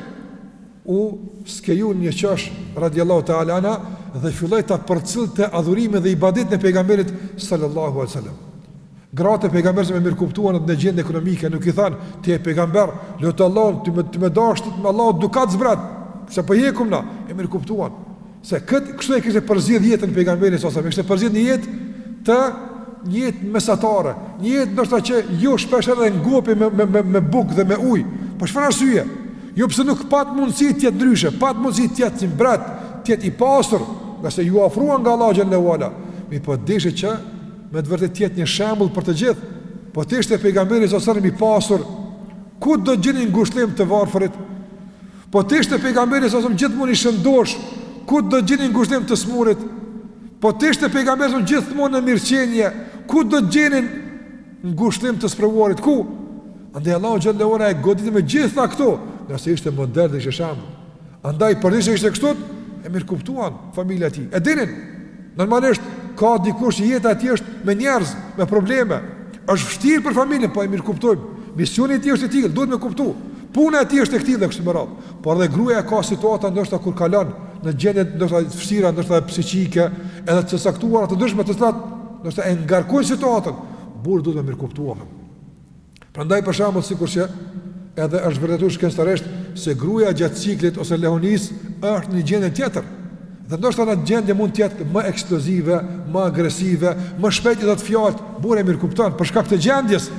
u skajua në një qosh radiallahu ta'ala anha dhe filloi ta përcillte adhurimin dhe ibadetin e pejgamberit sallallahu alai sallam. Gratë e pejgamberit e mirëkuptuan edhe në gjendje ekonomike, nuk i thanë, ti je pejgamber, lute Allahun, ti me, ti me dashtë, Allahu dukat zbret, se po hjekum na, e mirëkuptuan. Se këtë kështu e kishte përzgjedhë jetën pejgamberi sallallahu alaihi wasallam, kishte përzgjedhë një jetë të një jetë mesatare, një jetë ndoshta që jo shpesh edhe ngopej me me me bukë dhe me ujë. Për çfarë arsye? Jo pse nuk pat mundësi të jetë ndryshe, pat mundësi të jetë mbret, të jetë i pasur, ngase iu ofruan nga Allahu xhel-le ue ala. Mirëpo deshi që me të vërtetë të jetë një shembull për të gjithë. Po të ishte pejgamberi sallallahu alaihi wasallam i pasur, ku do të gjenin ngushëllim të varfërit? Po të ishte pejgamberi sallallahu alaihi wasallam gjithmonë i shëndoshë, ku do të gjenin ngushëllim të smurit? Po të ishte pejgamberi sallallahu alaihi wasallam gjithmonë në mirëqenie, ku do të gjenin ngushëllim të sprovuarit? Ku? Andaj Allahu xhel-le ue ala e goditi me gjitha këto, ngase ishte model dhe ishte shembull. Andaj përderisa ishte kështu, e mirëkuptuan familja e tij. E dinin. Normalisht ka dikush që jeta e tij është me njerëz, me probleme. Është vështirë për familjen, po e mirëkuptojmë. Misioni i tij është i tillë, duhet me kuptu. Puna e tij është e këtillë e kështu me radhë. Por edhe gruaja ka situata ndoshta kur kalon në gjendje ndoshta të vështira, ndoshta psiqike, edhe të caktuara të ndryshme të cilat ndoshta e ngarkojnë situatën. Burri duhet me mirëkuptu. Prandaj për shembull sikur që edhe është vërtetu shkencëtarisht se gruaja gjatë ciklit ose lehonisë është në një gjendje tjetër. Dhe ndoshta në atë gjendje mund të jetë më eksplozive, më agresive, më shpejt i thotë fjalët, burri e mirëkupton për shkak të gjendjes.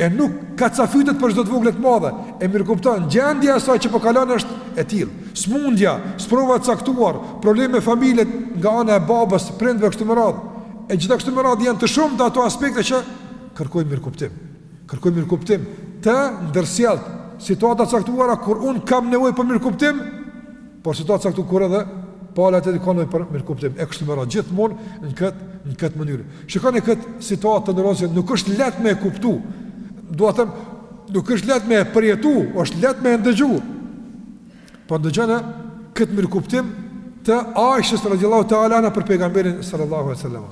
E nuk kacafytet për çdo të vogël të madhe. E mirëkupton, gjendja e saj që po kalon është e tillë. Smundja, sprova të caktuar, probleme me familje nga ana e babës, prindve kështu më radh. E gjitha kështu me radh janë të shumta ato aspekte që kërkojnë mirëkuptim, kërkojnë mirëkuptim të ndërsjelltë, situata të caktuara kur unë kam nevojë për mirëkuptim, por situata të caktuar kur edhe pala tjetër ka nevojë për mirëkuptim, e kështu me radhë gjithmonë në këtë në këtë mënyrë. Shikoni këtë situatë të nderuar, se nuk është lehtë me e kuptu. Do të them, nuk është lehtë me e përjetu, është lehtë me e ndëgju. Po ndëgjojeni këtë mirëkuptim të Aishës radhiyallahu ta'ala anha për pejgamberin sallallahu alaihi wasallam.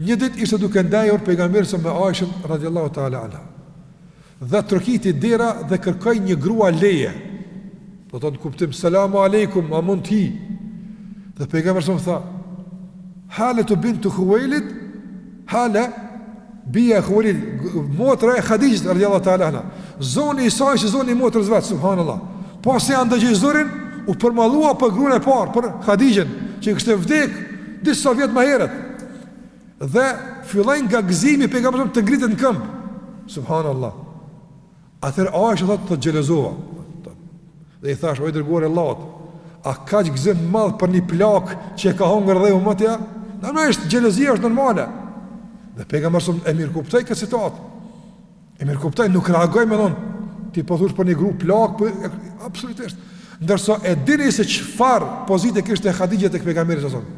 Një ditë ishte duke ndejur pejgamberi alejhi selam me Aishën radiallahu ta'ala anha Dhe trokiti dera dhe kërkoi një grua leje Po thon në kuptim, selamu alejkum, a mund t'hi Dhe pejgamberi alejhi selam tha Haletu bintu Huvejlid Hale Bija e Huvejlidit Motra e Hadixhes radiallahu ta'ala anha Zoni i saj si, zoni i motrës vet, subhanallah Pasi ia ndëgjoi zonin, u përmallua për gruan e parë, për Hadixhen, që kishte vdek disa vjet më herët. Dhe filloi nga gëzimi pejgamberi alejhi selam të ngritet në këmbë. Subhanallah. Atëherë Aisha thotë u xhelozova. Dhe i thash, o i dërguar i Allahut, a kaq gëzim të madh për një plak që e ka hongër dheu motit? Normalisht, xhelozia është normale. Dhe pejgamberi alejhi selam e mirëkuptoi këtë situatë. E mirëkuptoi, nuk reagoi me thonë, ti po thush për një gru plakë, për... Po, absolutisht. Ndërsa e dini se çfarë pozite kishte Hadixhja tek pejgamberi alejhi selam.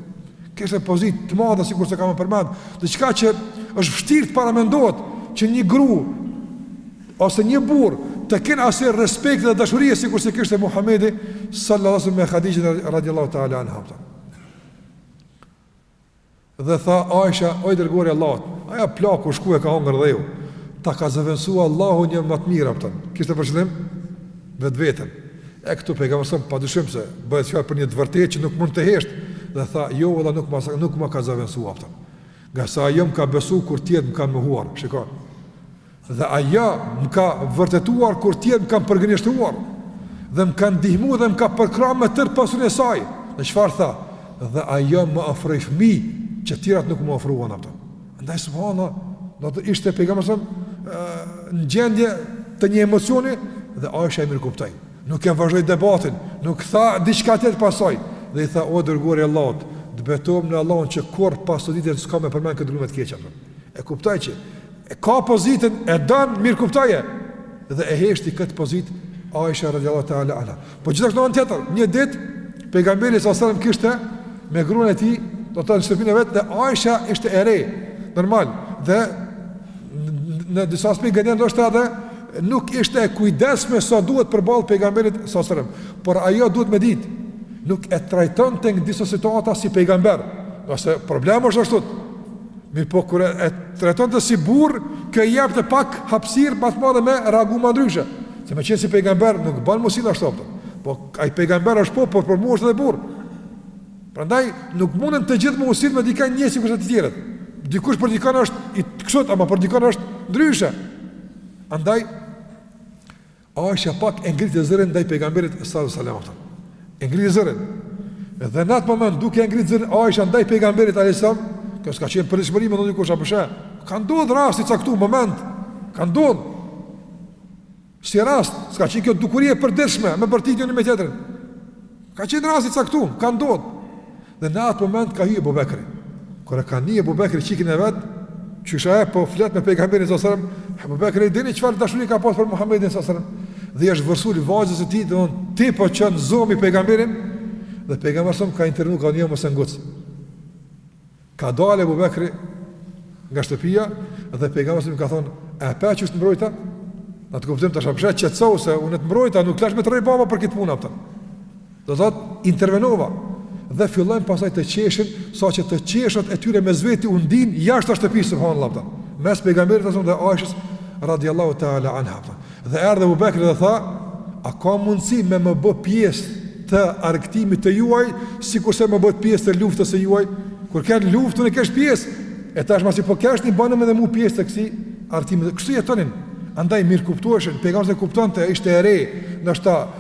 Kishte pozitë të madhe, sikurse kemi përmend, diçka që është vështirë të paramendohet që një gru, ose një bur, të kenë asi respekti dhe dashurie, sikurse kishte Muhammedi, sallallahu alaihi wasallam me Hadixhen radiallahu ta'ala anha. Dhe tha Aisha, O i Dërguari i Allahut, ajo plaka shkoi e ka hongër dheu, ta ka zavendësu Allahu një më të mirë, a po thon, kishte për qëllim vetveten. E këtu pejgamberi alejhi selam pa dyshim se bëhet fjalë për një të vërtetë që nuk mund të heshtë dhe tha, jo valla nuk ma nuk ma ka zavendësu, po thon. Ngase ajo më ka besu kur të tjerët më kanë mohuar. Shikoni. Dhe ajo më ka vërtetuar kur tjerët më kanë përgënjeshtruar dhe më ka ndihmuar dhe më ka përkrahur me tërë pasurinë e saj. Dhe çfarë tha? Dhe ajo më ofroi fëmijë që tjerat nuk më ofruan ata. Andaj subhanallah, domethënë ishte pejgamberi sa në gjendje të një emocioni dhe Aisha e mirëkuptoi. Nuk e vazhdoi debatin, nuk tha diçka tjetër pastaj dhe i tha o dërguari i Allahut, të betohem në Allahun që kurrë pas ditës s'kam me përmend këtë grua për keq apo. E kuptoi që E ka pozitën, e don, mirëkuptoje. Dhe e heshti këtë pozitë Aisha radhiyallahu ta'ala anha. Po gjithashtu në anën tjetër, një ditë pejgamberi sallallahu alajhi wasallam ishte me gruan e tij, domethënë në shtëpinë e vet dhe Aisha ishte e re. Normal, dhe në disa aspekte eee ndoshta edhe nuk ishte e kujdesshme sa duhet përballë pejgamberit sallallahu alajhi wasallam. Por ajo duhet me ditë, nuk e trajtonte në disa situata si pejgamber. Ose problemi është ashtu. Mirëpo kur e trajtonte si burrë, kjo i jepte pak hapsirë më të madhe me reagu ma ndryshe. Se me qenë si pejgamber nuk ban me u sjell ashtu. Po, ai pejgamber është po, por për mu është edhe burrë. Prandaj, nuk mundën të gjithë me u sjell me dikë njësoj sikurse të tjerët. Dikush për dikën është i kështu, ama për dikën është ndryshe. Andaj, Aisha pak e ngriti zërin ndaj pejgamberit sallallahu alaihi wasallam. E ngriti zërin. Dhe në atë moment duke e ngrit zërin Aisha ndaj pejgamberit sallallahu alaihi wasallam, kjo s'ka qenë përditshmëri me menu dikush apo çë. Ka ndodhur rast i caktuar moment. Ka ndodhur. Si rast, s'ka qenë kjo dukuri e përditshme me bërtit njëni me tjetrin. Ka qenë rast i caktuar, ka ndodhur. Dhe në atë moment ka hyrë Abu Bekri. Kur e ka ni Abu Bekri çikin e vet, qysh ajo po flet me pejgamberin sallallahu alajhi wasallam, Abu Bekri e dini çfarë dashuri ka pas për Muhamedin sallallahu alajhi wasallam dhe i është vërsul vajzës së tij, domethënë ti po çon zë mbi pejgamberin dhe pejgamberi sa ka intervenu ka thënë mos e nguc. Ka dalë Abu Bekri nga shtëpia dhe pejgamberi i ka thonë, "A e pa qysh të mbrojta?" Në atë kuptim tash apo çetçau se unë të mbrojta, nuk e lash me të rreh baba për këtë punë atë. Do thotë, intervenova dhe fillojnë pastaj të qeshin, saqë të qeshat e tyre mes veti u ndin jashta shtëpisë subhanallahu ta. Mes pejgamberit asun dhe Aishës radiallahu ta'ala anha. Dhe erdhi Abu Bekri dhe tha, a ka mundësi me më bë pjesë të argëtimit të juaj, sikurse më bëtë pjesë të luftës së juaj? Kur ke lufta unë kesh pjesë, e tash ma si po keshni bamni edhe mu pjesë të këtij argëtimi. Kështu jetonin, andaj mirëkuptoheshin, pejgamberi e kuptonte, ishte e re, ndoshta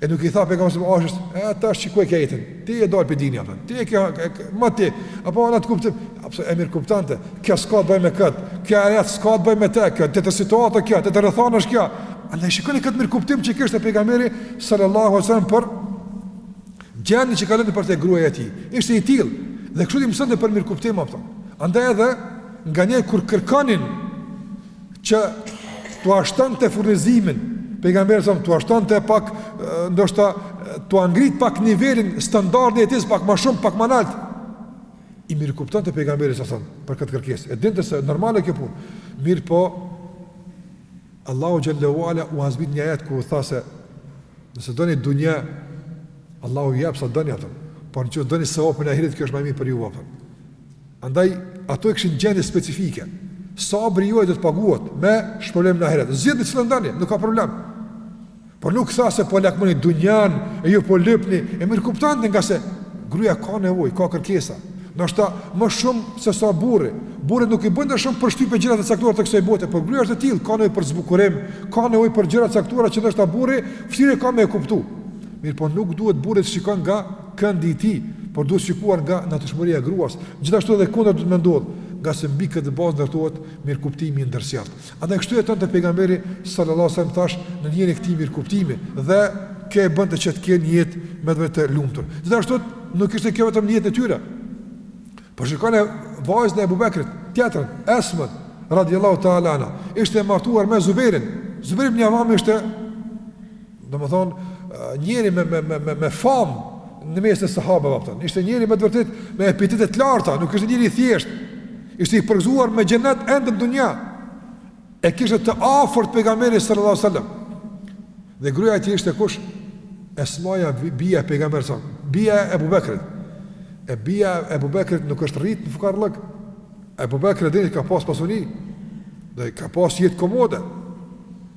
E nuk i tha pejgamberi sallallahu alajhi wasallam, "Aishe, e tash shikoje këtë. Ti je dal prej dini apo? Ti e ke më ti. Apo në atë kuptim, apo e mirëkuptonte, kjo s'ka të bëjë me kët. Kjo ajo s'ka të bëjë me të, kjo të të situata kjo, të rrethanë është kjo. Andaj shikoni kët mirëkuptim që kishte pejgamberi sallallahu alajhi wasallam për gjendjen që kalonte gruaja e tij. Ishte i tillë dhe kështu i mësonte për mirëkuptim apo. Andaj edhe nganjëherë kur kërkonin që t'ua shtonte furnizimin, pejgamberi sa t'ua shtonte pak, ndoshta t'ua ngrit pak nivelin, standardin e jetës pak ma shumë, pak ma naltë, i mirëkuptonte pejgamberi sa për këtë kërkesë, e dinte se normale kjo punë, mirëpo, Allahu xhelle ve ala ua zbriti një ajet ku u tha se, nëse doni dunja, Allahu jep sa doni, a kupton, por nëse doni sevapin e ahiretit, kjo është ma e mirë për ju, a kupton. Andaj, ato e kishin gjendje specifike. Sabri juaj do të paguhet me shpërblim në ahiret. Zgjidhni cilën doni, nuk ka problem. Por nuk tha se po lakmoni dunjan, e ju po lypni, e mirëkuptonte ngase gruja ka nevoj, ka kërkesa. Ndoshta më shumë se sa burri. Burri nuk i bën shumë përshtypje gjërat e caktuara të kësoj bote, por gruja është e tillë, ka nevoj për zbukurim, ka nevoj për gjëra të caktuara që ndoshta burri, vështirë e ka me e kuptu. Mirëpo nuk duhet burri të shikon nga këndi i tij, por duhet shikuar nga natyrshmëria e gruas. Gjithashtu edhe e kundërta duhet me ndodh, ngase mbi këtë bazë ndërtohet mirëkuptimi i ndërsjelltë. Andaj kështu jetonte Pejgamberi sallallahu alejhi ve sellem thashë në hijen e këtij mirëkuptimi dhe kjo e bënte që të kenë një jetë me të vërtetë të lumtur. Gjithashtu nuk ishte kjo vetëm në jetën e tyre. Por shikoni vajzën e Abu Bekrit, tjetrën, Esmën, radiallahu ta'ala anha, ishte e martuar me Zubejrin, Zubejr ibn Avvami ishte Domethënë, njeri me me me me me famë në mes të sahabeve, a kupton. Ishte njeri me të vërtetë me epitete të larta, nuk ishte njeri i thjeshtë. Ishte i përgëzuar me xhenet ende në dunja. E kishte të afërt pejgamberin sallallahu alajhi wasallam. Dhe gruaja e tij ishte kush? Esmaja bija e pejgamberit sallallahu alajhi wasallam, bija e Abu Bekrit. E bija e Abu Bekrit nuk është rrit në fukarllëk. Ebu Bekri radiallahu anhu ka pas pasuni, dhe ka pas jetë komode.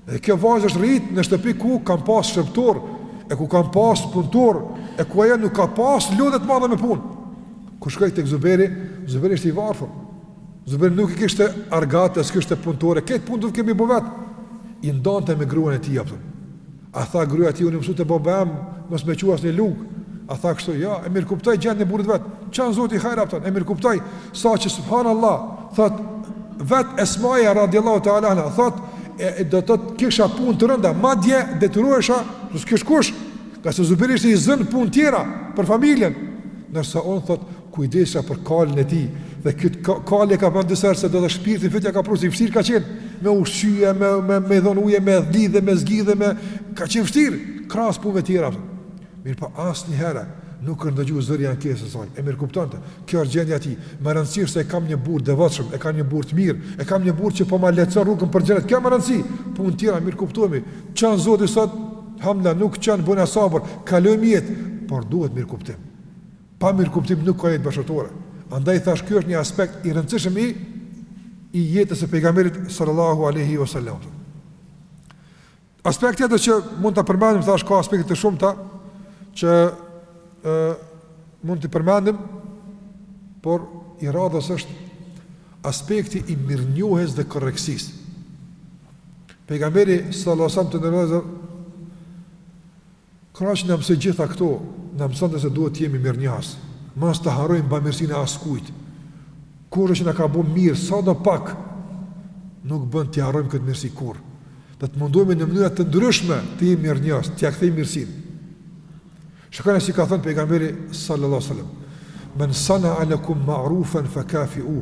Dhe kjo vajzë është rritë në shtëpi ku kanë pas shërbëtorë, e ku kanë pas punëtorë, e ku ajo nuk ka pas lodhje të madhe me punë. Kur shkoi tek Zubejri, Zubejri ishte i varfër. Zubejri nuk i kishte argatë, as kishte punëtorë, krejt punët duhke me i bo vetë. I ndante me gruan e tij, a kupton. A tha gruja e tij unë e mësut te baba em, mos me çu as një lugë. A tha kështu, jo, e mirëkuptoi gjendjen e burit vet, çon Zoti hajr, a kupton, e mirëkuptoi, saqë subhanallah, thot, vetë Esmaja radiallahu ta'ala anha, thot, e, e domethënë kisha punë të rënda, madje detyruesha, domethënë s'kish kush, ngase Zubejri ishte i zënë punë tjera, për familjen, ndërsa unë thot, kujdesesha për kalin e tij dhe këtë kalin e ka përmend disa herë se domethënë shpirtin në fyt ja ka pru se i vështirë ka qenë me ushqye me me me dhon ujë me lidh e me zgidh e me ka qenë vështirë krahas punëve të tjera mirëpo asnjëherë nuk është dëgjuar zëri i ankesës së saj e mirëkuptonte kjo është gjendja e tij me rëndësi është se kam një burrë të devotshëm e kam një burrë të mirë e kam një burrë që po ma lehtëson rrugën për xhenet kjo me rëndësi punë të tjera mirëkuptohemi çon Zoti sot hamna nuk çon bona sabër kalojmë jetë por duhet mirëkuptim Pa mirëkuptim nuk ka jetë bashkëshortore. Andaj thash ky është një aspekt i rëndësishëm i i jetës së pejgamberit sallallahu alaihi wasallam. Aspekt i jetës që mund ta përmendim thash ka aspekte të shumta që ë mund t'i përmendim, por i radhës është aspekti i mirënjohjes dhe korrektësisë. Pejgamberi sallallahu alaihi wasallam të nderuar vëllezër Krahas që na mësoi gjitha këto, na mësonte se duhet të jemi mirënjohës, mos të harrojmë bamirësinë e askujt. Kushdo që na ka bo mirë sado pak, nuk bën t'i harrojmë këtë mirësi kurrë. Dhe të mundohemi në mënyra të ndryshme të jemi mirënjohës, t'ia kthejmë mirësinë. Shikoni si ka thënë pejgamberi sallallahu alajhi wasallam: "Men sana alakum ma'rufan fakafi'u."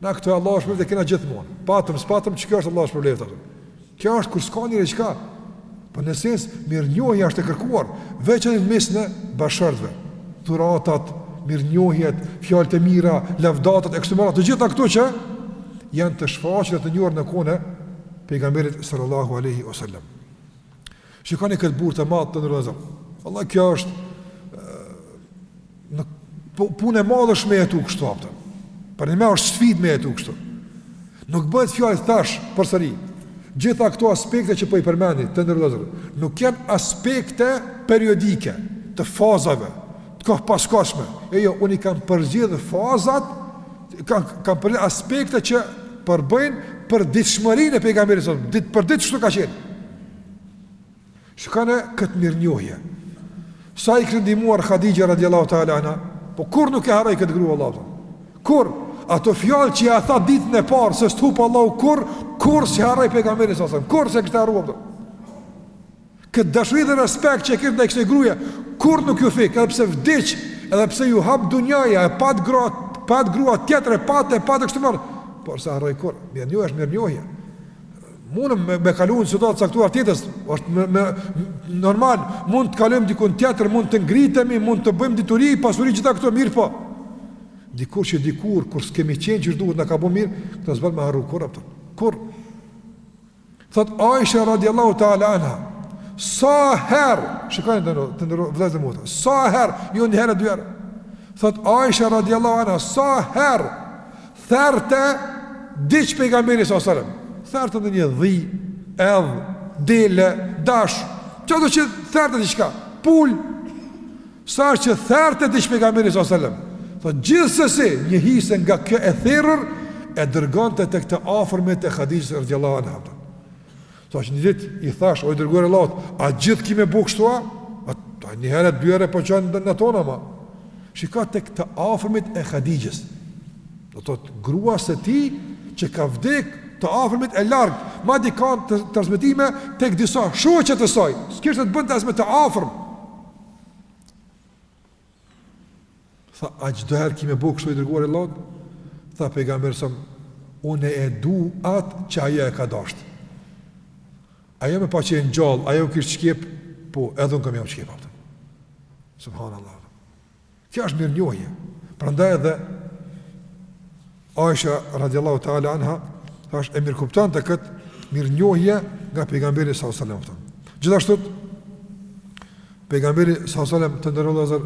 Na këtë Allahu të shpërbleftë e kena gjithmonë. Patëm, s'patëm, që kjo është Allahu të shpërbleftë Kjo është kur s'ka njeri çka. Por po në sens, mirënjohja është e kërkuar, veçan në mes bashkëshortëve. Dhuratat, mirënjohjet, fjalët e mira, lavdatat, e kështu me radhë, të gjitha këto që janë të shfaqura e të njohura në kohën e pejgamberit sallallahu aleyhi o sallam. Shikoni këtë burrë të madh të nderuar vëllezër. Valla kjo është një punë e madhe është me jetu kështu apo. Për neve është sfidë me jetu kështu. Nuk bëhet fjalë tash përsëri. Gjitha këto aspekte që po i përmendim të nderuar vëllezër, nuk janë aspekte periodike të fazave të kohëpaskohshme. E jo, unë i kam përzgjedh fazat, kam, kam përzgjedh aspekte që përbëjnë përditshmërinë e pejgamberit, ditë për ditë kështu ka qenë. Shikone këtë mirënjohje Sa i kish ndihmuar Khadija radiallahu ta'ala anha Po kurrë nuk e harroi këtë grua vallah Kurrë ato fjalë që ia tha ditën e parë Se s'të hup Allahu kurrë Kurrë s'e harroi pejgamberi sallallahu alaihi wasallam Kurrë s'e kishte harrua Këtë dashuri dhe respekt që e kish ndaj kësaj gruaje Kurrë nuk iu fik Edhe pse vdiq Edhe pse iu hap dunjaja E pat grua Pat grua tjetër E pat e pat e kështu me radhë Por s'e harroi kurrë Mirënjohje është mirënjohje Mundem me, me kalu në situata të caktuara të jetës, është me, me, normal, mund ta kalojmë dikënd tjetër, mund të ngritemi, mund të bëjmë dituri, pasuri gjitha këto, mirëpo. Dikush që dikur, kur s'kemi qenë qysh duhet na ka bo mirë, këtë s'bën me harru kurrë, apëtë, kurrë. Thotë, Aisha radiallahu ta'ala anha, sa herë, shikoni të nderuar, të nderuar vëllezër dhe motra, sa herë, jo një herë e dy herë, thotë, Aisha radiallahu anha, sa herë, therr të diç pejgamberi sa sërëm, therr të dhe një dhi, edh, dele, dash, që do që therr të diçka, pull, sa që therr të diç pejgamberi sa sërëm, dhe gjithësësi një hisë nga kë e therrur, e dërgon të të këtë afërme të khadijës rëdjela në hapën. Saqë një dit, i thash, o i dërguar i Allahut, a gjithë ki me bo kështu a? A, a një herë e dy herë e po çon në tona ma. Shika tek të afërmit e Hadixhes. Do të thotë gruas së tij që ka vdek të afërmit e largët. Madje ka transmetime tek disa shoqe të saj. S'kishte të bënte as me të afërm. Tha, a çdo herë ki me bo kështu i dërguar i Allahut? Tha pejgamberi s.a.s., unë e du atë që ajo e ka dashtë. Ajo me pas qenë gjallë, ajo kishte shkep, po edhe unë kam jau shkep, a kupton. Subhanallah. Kjo është mirënjohje. Prandaj edhe, Aisha radiallahu ta'ala anha tash e mirëkuptonte këtë mirënjohje nga pejgamberi s.a.s. Gjithashtu, pejgamberi s.a.s. të nderuar vëllezër,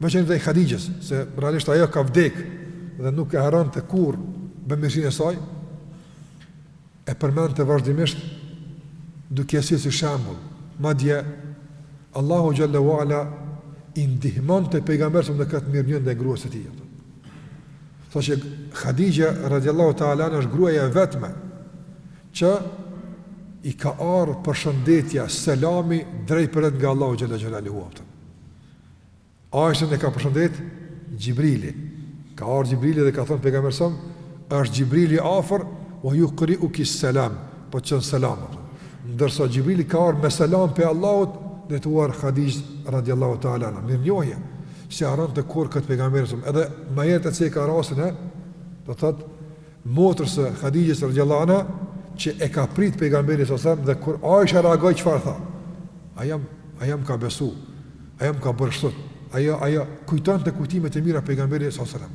veçanti e Hadixhes, se realisht ajo ka vdek dhe nuk e harronte kurrë bamirësinë e saj, E përmendte vazhdimisht duke e sjellë si shembull. Madje Allahu xhalla uala i ndihmonte pejgamberin s.a.s. në këtë mirënjohje ndaj gruas së tij. Saqë Hadixhja radhiyallahu ta'ala anha është gruaja e vetme që i ka ardh përshëndetja, selami drejtpërdrejt nga Allahu xhelle xhelaluhu. Ajshen e ka përshëndet Xhibrili. Ka ardh Xhibrili dhe ka thënë pejgamberi s.a.s., "Është Xhibrili afër, ve jukriukis-selam, po të çon selam." Ndërsa Xhibrili ka ardh me selam pe Allahut drejtuar Hadixhes radiallahu ta'ala anha. Mirënjohje, s'e harronte kurrë këtë pejgamberi s.a.s., edhe më herët e ceka rastin e, do të thotë, motrës së Hadixhes radiallahu ta'ala, që e ka prit pejgamberi s.a.s. dhe kur Aisha reagoi çfarë tha? Ajo m', ajo m'ka besu, Ajo më ka bërë kështu, ajo, ajo, kujtonte kujtimet e mira pejgamberi s.a.s.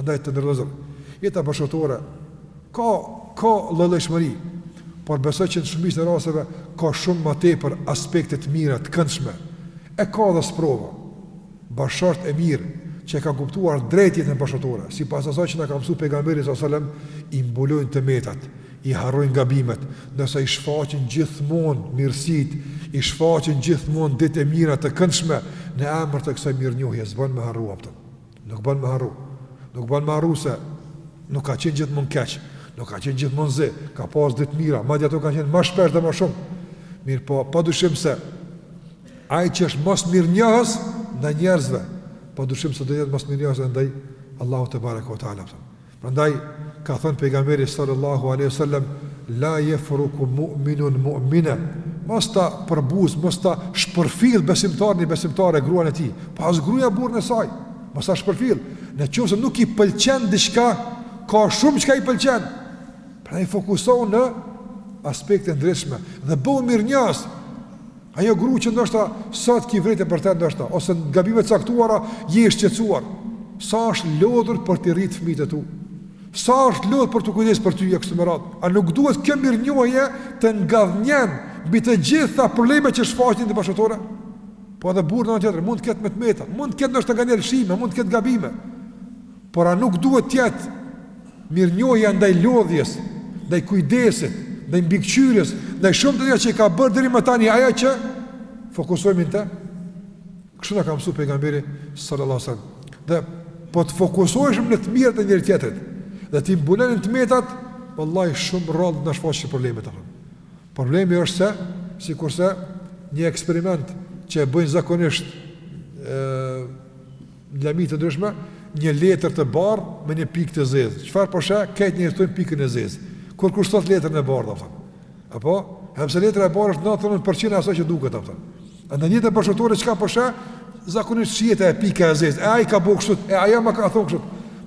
Andaj të nderuar vëllezër, jeta bashkëshortore, ka, ka llojllojshmëri, por besoj që në shumicën e rasteve, ka shumë ma tepër aspekte të mira të këndshme, e ka dhe sprova, bashkëshortët e mirë, që e kanë kuptuar drejt jetën bashkëshortore, sipas asaj që na ka mësu pejgamberi s.a.s. i mbulojnë të metat, I harrojnë gabimet, ndërsa i shfaqin gjithmonë mirësitë, i shfaqin gjithmonë ditët e mira të këndshme në emër të kësaj mirënjohje, s'bën me harru, a kupton, nuk bën me harru, nuk bën me harru se nuk ka qenë gjithmonë keq, nuk ka qenë gjithmonë zi, ka pas ditë të mira, madje ato kanë qenë ma shpesh dhe ma shumë, mirëpo, padyshim se ai që është mosmirënjohës ndaj njerëzve, padyshim se do jetë mosmirënjohës ndaj Allahut tebareke ve teala, a kupton. Prandaj ka thënë pejgamberi sallallahu alaihi wasallam la yafruku mu'minun mu'mina mos ta përbuz mos ta shpërfill besimtari një besimtare gruan e tij po as gruaja burrin e saj mos ta shpërfill në qoftë se nuk i pëlqen diçka ka shumë çka i pëlqen prandaj fokusohu në aspekte të ndritshme dhe bëhu mirënjohës Ajo grua që ndoshta sot ki vërejtje për të ndoshta ose gabime të caktuara je i shqetësuar. Sa është lodhur për t'i rrit fëmijët e tu? Sa është lodhur për t'u kujdes për ty e kështu me radhë? A nuk duhet kjo mirënjohje të ngadhnjen mbi të gjitha problemet që shfaqen në jetë bashkëshortore? Po edhe burri në anën tjetër, mund të ketë me të meta, mund të ketë ndoshta nganjëherë lëshime, mund të ketë gabime. Por a nuk duhet të jetë Mirënjohja ndaj lodhjes, ndaj kujdesit, ndaj mbikëqyrjes, ndaj shumë të tjera që i ka bërë deri më tani ajo që fokusohemi te. Kështu na ka mësuar pejgamberi sallallahu alajhi wasallam. Dhe po të fokusoheshim në të mirët e njëri tjetrit dhe t'i mbulonim të metat, vallahi shumë rrallë na shfaqen probleme. Problemi është se sikurse një eksperiment që e bëjnë zakonisht ë lami të ndryshme, një letër të bardhë me një pikë të zezë. Çfarë po sheh? Krejt njerëzit thonë pikën e zezë. Kurkush s' thot letrën e bardhë apo? Apo, edhe pse letra e bardhë është 99% asaj që duket apo? Andaj në jetë bashkëshortore çka po sheh? Zakonisht shihet e pika e zezë. E ai ka bo kështu, e ajo më ka thonë kështu.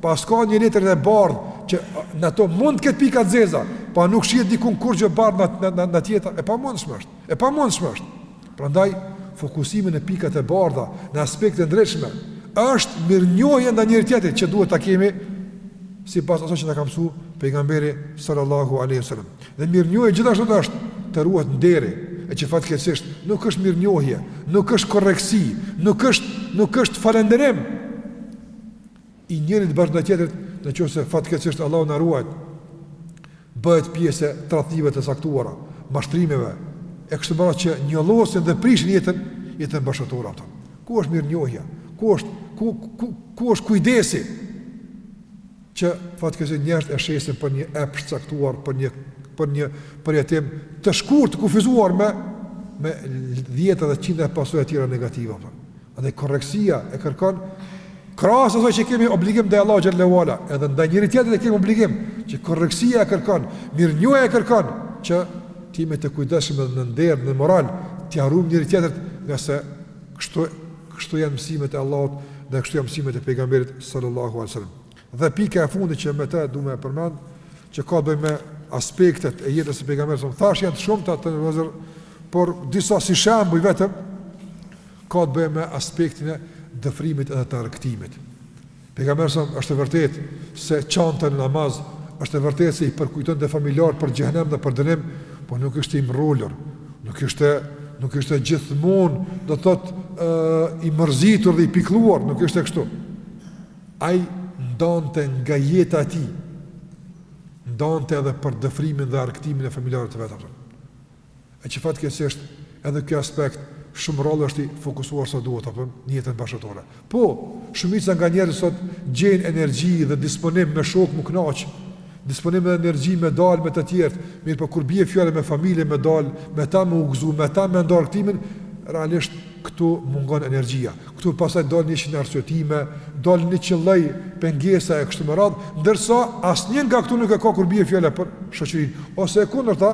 Po s'ka një letër e bardhë që në to mund të ketë pika të zeza, po nuk shihet dikun kurrgjë bardhë në anën tjetër. E pamundshme është. E pamundshme është. Prandaj, fokusimi në pikat e bardha, në aspekte të ndritshme, është mirënjohje ndaj njëri tjetrit që duhet ta kemi sipas asaj që na ka mësuar pejgamberi sallallahu alaihi wasallam. Dhe mirënjohje gjithashtu është të ruhet nderi, e që fatkeqësisht nuk është mirënjohje, nuk është korrektësi, nuk është nuk është falënderim. i njërit bashkëshort ndaj tjetrit, në qoftë se fatkeqësisht Allahu na ruajt, bëhet pjesë e tradhtive të caktuara, mashtrimeve e kështu me radhë që njollosin dhe prishin jetën, jetën bashkëshortore apo. Ku është mirënjohja? Ku është ku ku ku është kujdesi? Që fatkeqësisht njerëzit e shesin për një epsh të caktuar, për një për një përjetim të shkurtë të kufizuar me me dhjetëra dhe qindra pasoja të tjera negative. Apo. Andaj korrektësia e kërkon krahas asaj që kemi obligim ndaj Allahut xhel-le ue ala, edhe ndaj njëri tjetrit e kemi obligim që korrektësia e kërkon, mirënjohja e kërkon që të jemi të kujdesshëm edhe në nder, në moral, t'ia ruajmë njëri tjetrit, ngase kështu kështu janë mësimet e Allahut dhe kështu janë mësimet e pejgamberit sallallahu alaihi wasallam. Dhe pika e fundit që me të du me e përmend, që ka të bëjë me aspektet e jetës së Pejgamberit s.a.v.s. thash janë shumta të nderuar vëllezër, por disa si shembuj vetëm ka të bëjë me aspektin e dëfrimit dhe të argëtimit. Pejgamberi s.a.v.s. është e vërtetë se qante në namaz është e vërtetë se i përkujtonte familjarët për xhehenem dhe për dënim, por nuk ishte i mrrolur, nuk ishte nuk ishte gjithmonë do të thotë i mërzitur dhe i pikëlluar, nuk ishte kështu. Ai ndante nga jeta e tij, ndante edhe për dëfrimin dhe argëtimin e familjarëve të vet. E që fatkeqësisht edhe kjo aspekt shumë rrallë është i fokusuar sa duhet apo në jetën bashkëshortore. Po, shumica nga njerëzit sot gjejnë energji dhe disponim me shokë me u kënaq, disponim dhe energji me dalë me të tjerët, mirëpo kur bie fjala me familje me dalë, me ta me u gëzu, me ta me nda argëtimin, realisht këtu mungon energjia. Këtu pastaj dalin njëqind arsyetime, dalin njëqind lloj pengesa e kështu me radhë, ndërsa asnjë nga këto nuk e ka kur bie fjala për shoqërinë, ose e kundërta,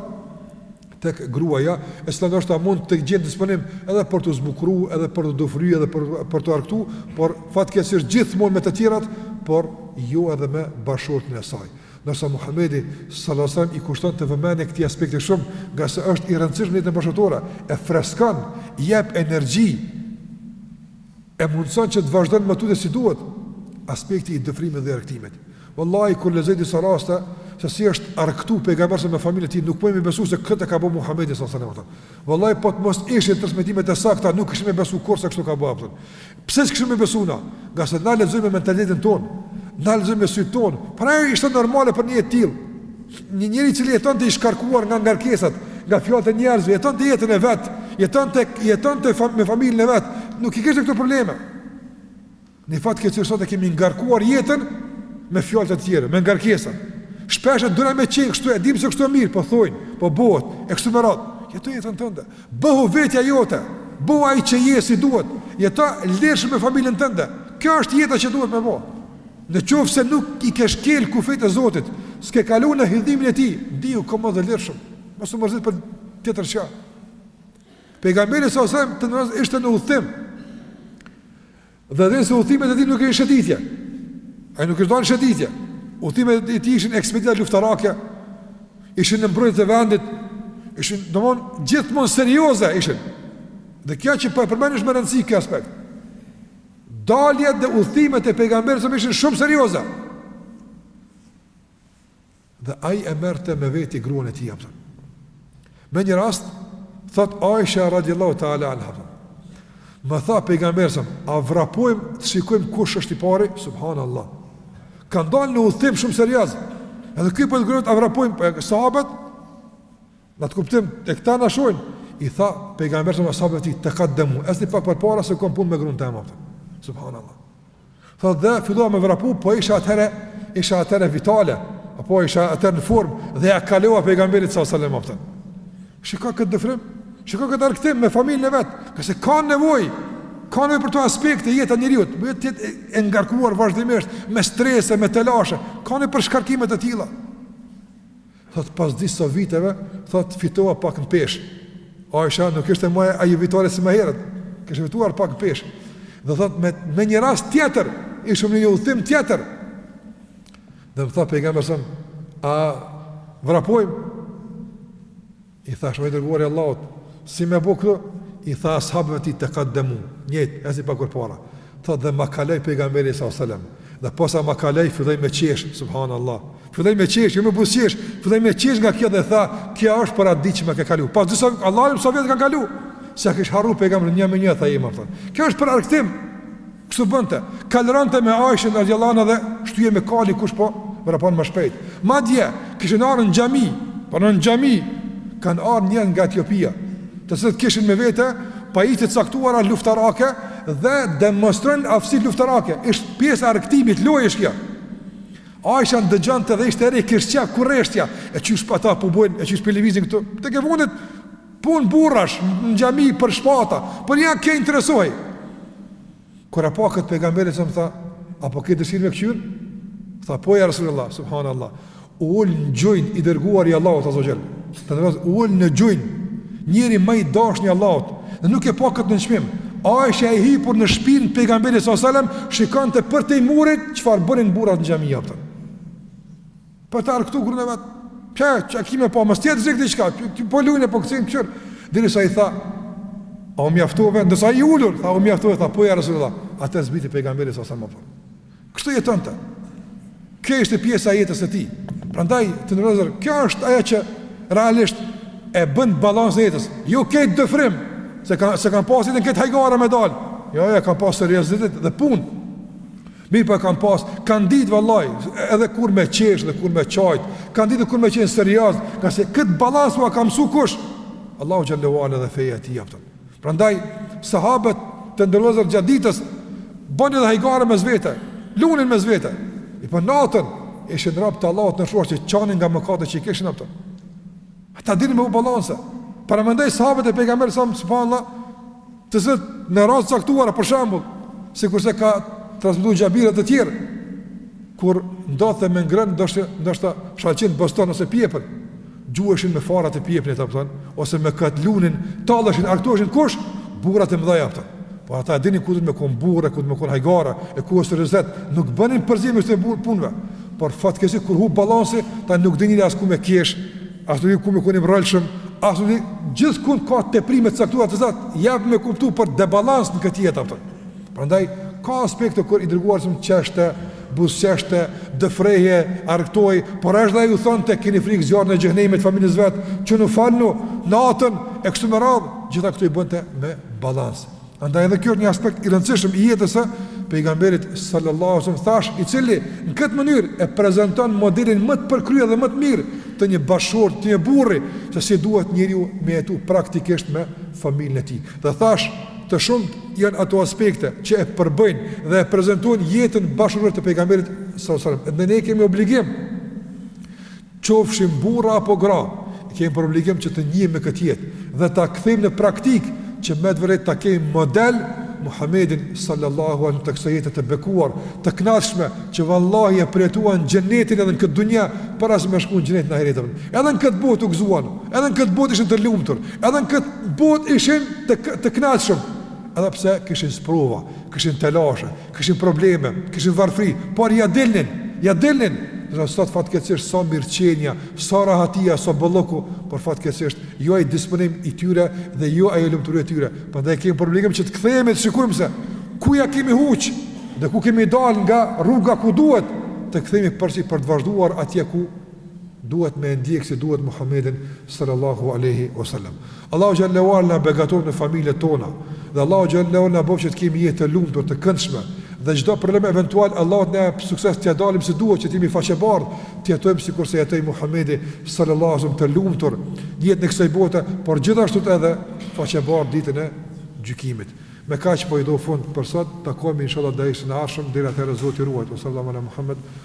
tek gruaja, e cila ndoshta mund të gjejë disponim edhe për t'u zbukuru, edhe për t'u dëfry, edhe për për t'u argëtu, por fatkeqësisht gjithmonë me të tjerat, por jo edhe me bashkëshortin e saj. Ndërsa Muhamedi sallallahu alajhi wasallam i kushtonte vëmendje këtij aspekti shumë, ngase është i rëndësishëm në jetën bashkëshortore, e freskon, i jep energji, e mundëson që të vazhdon më tutje si duhet aspekti i dëfrimit dhe i argëtimit. Wallahi kur lexoj disa raste se si është argëtu pejgamberi me familjen e tij, nuk po më besohet se këtë ka bo Muhamedi sallallahu alaihi wasallam. Wallahi po të mos ishin transmetime të sakta, nuk kishim me besu kurrë se kështu ka bo aftën. Pse s'kishim me besu na? Ngase na lexojmë me mentalitetin tonë, na lexojmë me sytë tanë. Pra ajo ishte normale për një jetë të tillë. Një njeri i cili jetonte i shkarkuar nga ngarkesat, nga fjalët e njerëzve, jetonte jetën e vet, jetonte jetonte fam, me familjen e vet, nuk i kishte këto probleme. Ne fatkeqësisht sot e kemi ngarkuar jetën me fjalët e tjerëve, me ngarkesa. Shpesh e duam me qenë kështu, e dimë se kështu e mirë, po thojnë, po bëhet, e kështu me radhë. Jeto jetën tënde, bëhu vetja jote, bëhu ai që je si duhet, jeto lirshëm me familjen tënde. Kjo është jeta që duhet me bo. Në qofë se nuk i ke shkel kufijtë e Zotit, s'ke kalu në hidhërimin e tij, ndihu komod dhe lirshëm, mos u mërzit për të të rëshja. Pejgamberi s.a.v.s. njëherë ishte në udhëtim, Dhe dihet se udhëtimet e tij nuk ishin shëtitje. Ai nuk shkonte në shëtitje. Udhëtimet e tij ishin ekspedita luftarake, ishin në mbrojtje të vendit, ishin, domon, gjithmonë serioze ishin. Dhe kjo që po e përmendi është me rëndësi kjo aspekt. Daljet dhe udhëtimet e Pejgamberit s.a.v.s. ishin shumë serioze. dhe ai e merrte me veti gruan e tij apo. Me një rast thot Aisha radhiyallahu ta'ala anha. Më tha pejgamberi, a vrapojmë të shikojmë kush është i pari? Subhanallahu. Ka dalë në udhëtim shumë serioz. Edhe ky po thotë gruas a vrapojmë po e sahabët? Na të turpim, e këta na shohin. I tha pejgamberi sahabët e tij tekaddemu. Ecni pak përpara se kom punë me gruan teme. Subhanallahu. Tha dhe fillova me vrapu, po isha atëherë, isha atëherë vitale, apo isha atëherë në formë dhe ia kalova pejgamberit sa selam aftë. Shiko këtë dëfrim, shiko këtë argëtim me familjen e vet, sepse ka nevojë, ka nevojë për këto aspekte jeta e njeriu, mund të jetë e ngarkuar vazhdimisht me strese, me telashe, ka nevojë për shkarkime të tilla. Thotë pas disa viteve, thotë fitova pak në peshë. Aisha nuk ishte më ajo vitore si më herët. Kishte fituar pak në peshë. Dhe thotë me me një rast tjetër, ishim në një udhëtim tjetër. Dhe më tha pejgamberi sa a vrapojmë? I thashë, o i dërguari i Allahut, si me bo këto? I tha ashabëve të tij, tekaddemu, njëjtë, ecni pak përpara. Thotë dhe ma kaloi pejgamberi sa selam. Dhe posa ma kaloi, filloi me qesh, subhanallahu. Filloi me qesh, jo me buzëqesh, filloi me qesh nga kjo dhe tha, kjo është për atë ditë që më ke kalu. Pas disa Allahu e di sa vjet kanë kalu. S'e kish harru pejgamberi një me një tha i marton. Kjo është për argëtim. Kështu bënte, kalronte me Aishën radijallahu anha dhe shtyhej me kali kush po vrapon më shpejt. Madje kishin ardhur në xhami, po në xhami kanë ardhur njerëz nga Etiopia, të cilët kishin me vete pajisje të caktuara luftarake dhe demonstrojnë aftësi luftarake. Është pjesë e argëtimit lojësh kjo. Aisha ndëgjonte dhe ishte e re kish atë kurreshtja, e qysh p ata po bojnë, e qysh po lëvizin këtu. Tek e fundit Punë burrash në xhami për shpata, por ja ke interesoi. Kur e pa kët pejgamberi selem tha, a po ke dëshirë me këqyr? Tha po ja Rasulullah, subhanallahu. U ul në gjunj i dërguari i Allahut azze ve xhel. Të dërgoj u ul në gjunj. Njeri më i dashur i Allahut. Dhe nuk e pa kët nënçmim. Aisha e hipur në shpinë pejgamberit sallallahu alajhi wasallam, shikonte përtej murit çfarë bënin burrat në xhami apo. Për ta argëtu gruan e vet. Kë çka kimë po, mos tjetë zik diçka. Ti po luje po kthim qyr. Derisa i tha, a u mjaftove? Derisa i ulur, tha u mjaftove, tha po ja Resulullah. Atë zbriti pejgamberi sa selam apo. Kështu jetonte. Kjo ishte pjesa e jetës së tij. Prandaj të nderuar, kjo është ajo që realisht e bën balancën e jetës. Jo ke dëfrim se ka se kanë pasur edhe këtë hajgare me dal. Jo, jo kanë pasur seriozitet dhe punë. Mirëpo e kanë pas, kanë ditë vallahi, edhe kur me qesh dhe kur me qajt, kanë ditë kur me qenë serioz, ngase këtë balans ua ka msu kush, Allahu xhelle ve ala dhe feja e tij, a kupton. Prandaj sahabët të nderuar vëllezër gjatë ditës, bënin edhe hajgare mes vete, lunin mes vete, mirëpo natën ishin robtë e Allahut të nënshtruar që qanin nga mëkatet që i kishin, a kupton. Ata dinin me u balancu, paramendoj sahabët e pejgamberit sa më Të cilët në raste të caktuara, për shembull, sikurse ka transmetuar Xhabir e të tjerë, kur ndodhte me ngrënë ndoshta ndoshta shalqin bostan ose pjepër, gjuheshin me farat e pjeprit a kupton, ose me kët lunin, talleshin, argëtoheshin kush? Burrat e mëdhaj, a kupton. Po ata e dinin ku duhet me kon burrë, ku duhet me kon hajgare, e ku është seriozitet, nuk bënin përzim të burrë punëve. Por fatkeqësi kur hup balansi, tash nuk din as ku me qesh, As nuk di ku me kon i mrrolshëm, as nuk di gjithkund ka teprime të caktuara të cilat japin me kuptu për debalans në këtë jetë, a kupton. Prandaj ka aspekte kur i Dërguari sallallahu alaihi wasallam qeshte, buzëqeshte, dëfrehej, argëtohej, por ashtu dhe ju thonte keni frikë zjarrin e xhehenemit familjes vet, çonu falnu natën, e kështu me radhë, gjitha këto i bënte me balans. Andaj edhe kjo është një aspekt i rëndësishëm i jetës së pejgamberit sallallahu alaihi wasallam thash, i cili në këtë mënyrë e prezanton modelin më të përkryer dhe më të mirë të një bashkëshorti, të një burri, se si duhet njeriu me jetu praktikisht me familjen e tij. Dhe thash, të shumë janë ato aspekte që e përbëjnë dhe e prezantojnë jetën bashkëshortore të pejgamberit sallallahu alaihi wasallam. Dhe ne kemi obligim Qofshim burra apo gra, kemi për obligim që të njihemi me këtë jetë dhe ta kthejmë në praktikë që me të vërtetë ta kemi model Muhamedin sallallahu alaihi wasallam të kësaj jete të bekuar, të kënaqshme, që vallahi e përjetuan xhenetin edhe në këtë dunja para se të shkojnë në xhenet në ahiret. Edhe në këtë botë u gëzuan, edhe në këtë botë ishin të lumtur, edhe në këtë botë ishin të të kënaqshëm, edhe pse kishin sprova, kishin telashe, kishin probleme, kishin varfëri, por ja dilnin, ja dilnin, dhe sot fatkeqësisht sa mirëqenia, sa rahatia, sa bollëku, por fatkeqësisht jo ai disponim i tyre dhe jo ajo lumturi e tyre. Prandaj kemi për obligim që të kthehemi të shikojmë se ku ja kemi huq dhe ku kemi dalë nga rruga ku duhet të kthehemi përsëri për të vazhduar atje ku duhet me e ndjek si duhet Muhammedin sallallahu alaihi wasallam. Allahu xhelle ve ala na begatoftë me familjet tona dhe Allahu xhelle ve ala na bëftë që të kemi jetë të lumtur, të këndshme dhe çdo problem eventual Allahu na jap sukses t'ia dalim si duhet që të jemi faqebardh, të jetojmë sikurse jetoi Muhammedi sallallahu alaihi wasallam të lumtur në jetën e kësaj bote, por gjithashtu edhe faqebardh ditën e gjykimit. Me kaq po i do fund për sot, takohemi inshallah dersin e ardhshëm, deri atëherë Zoti ju ruajt, sallallahu alaihi wasallam.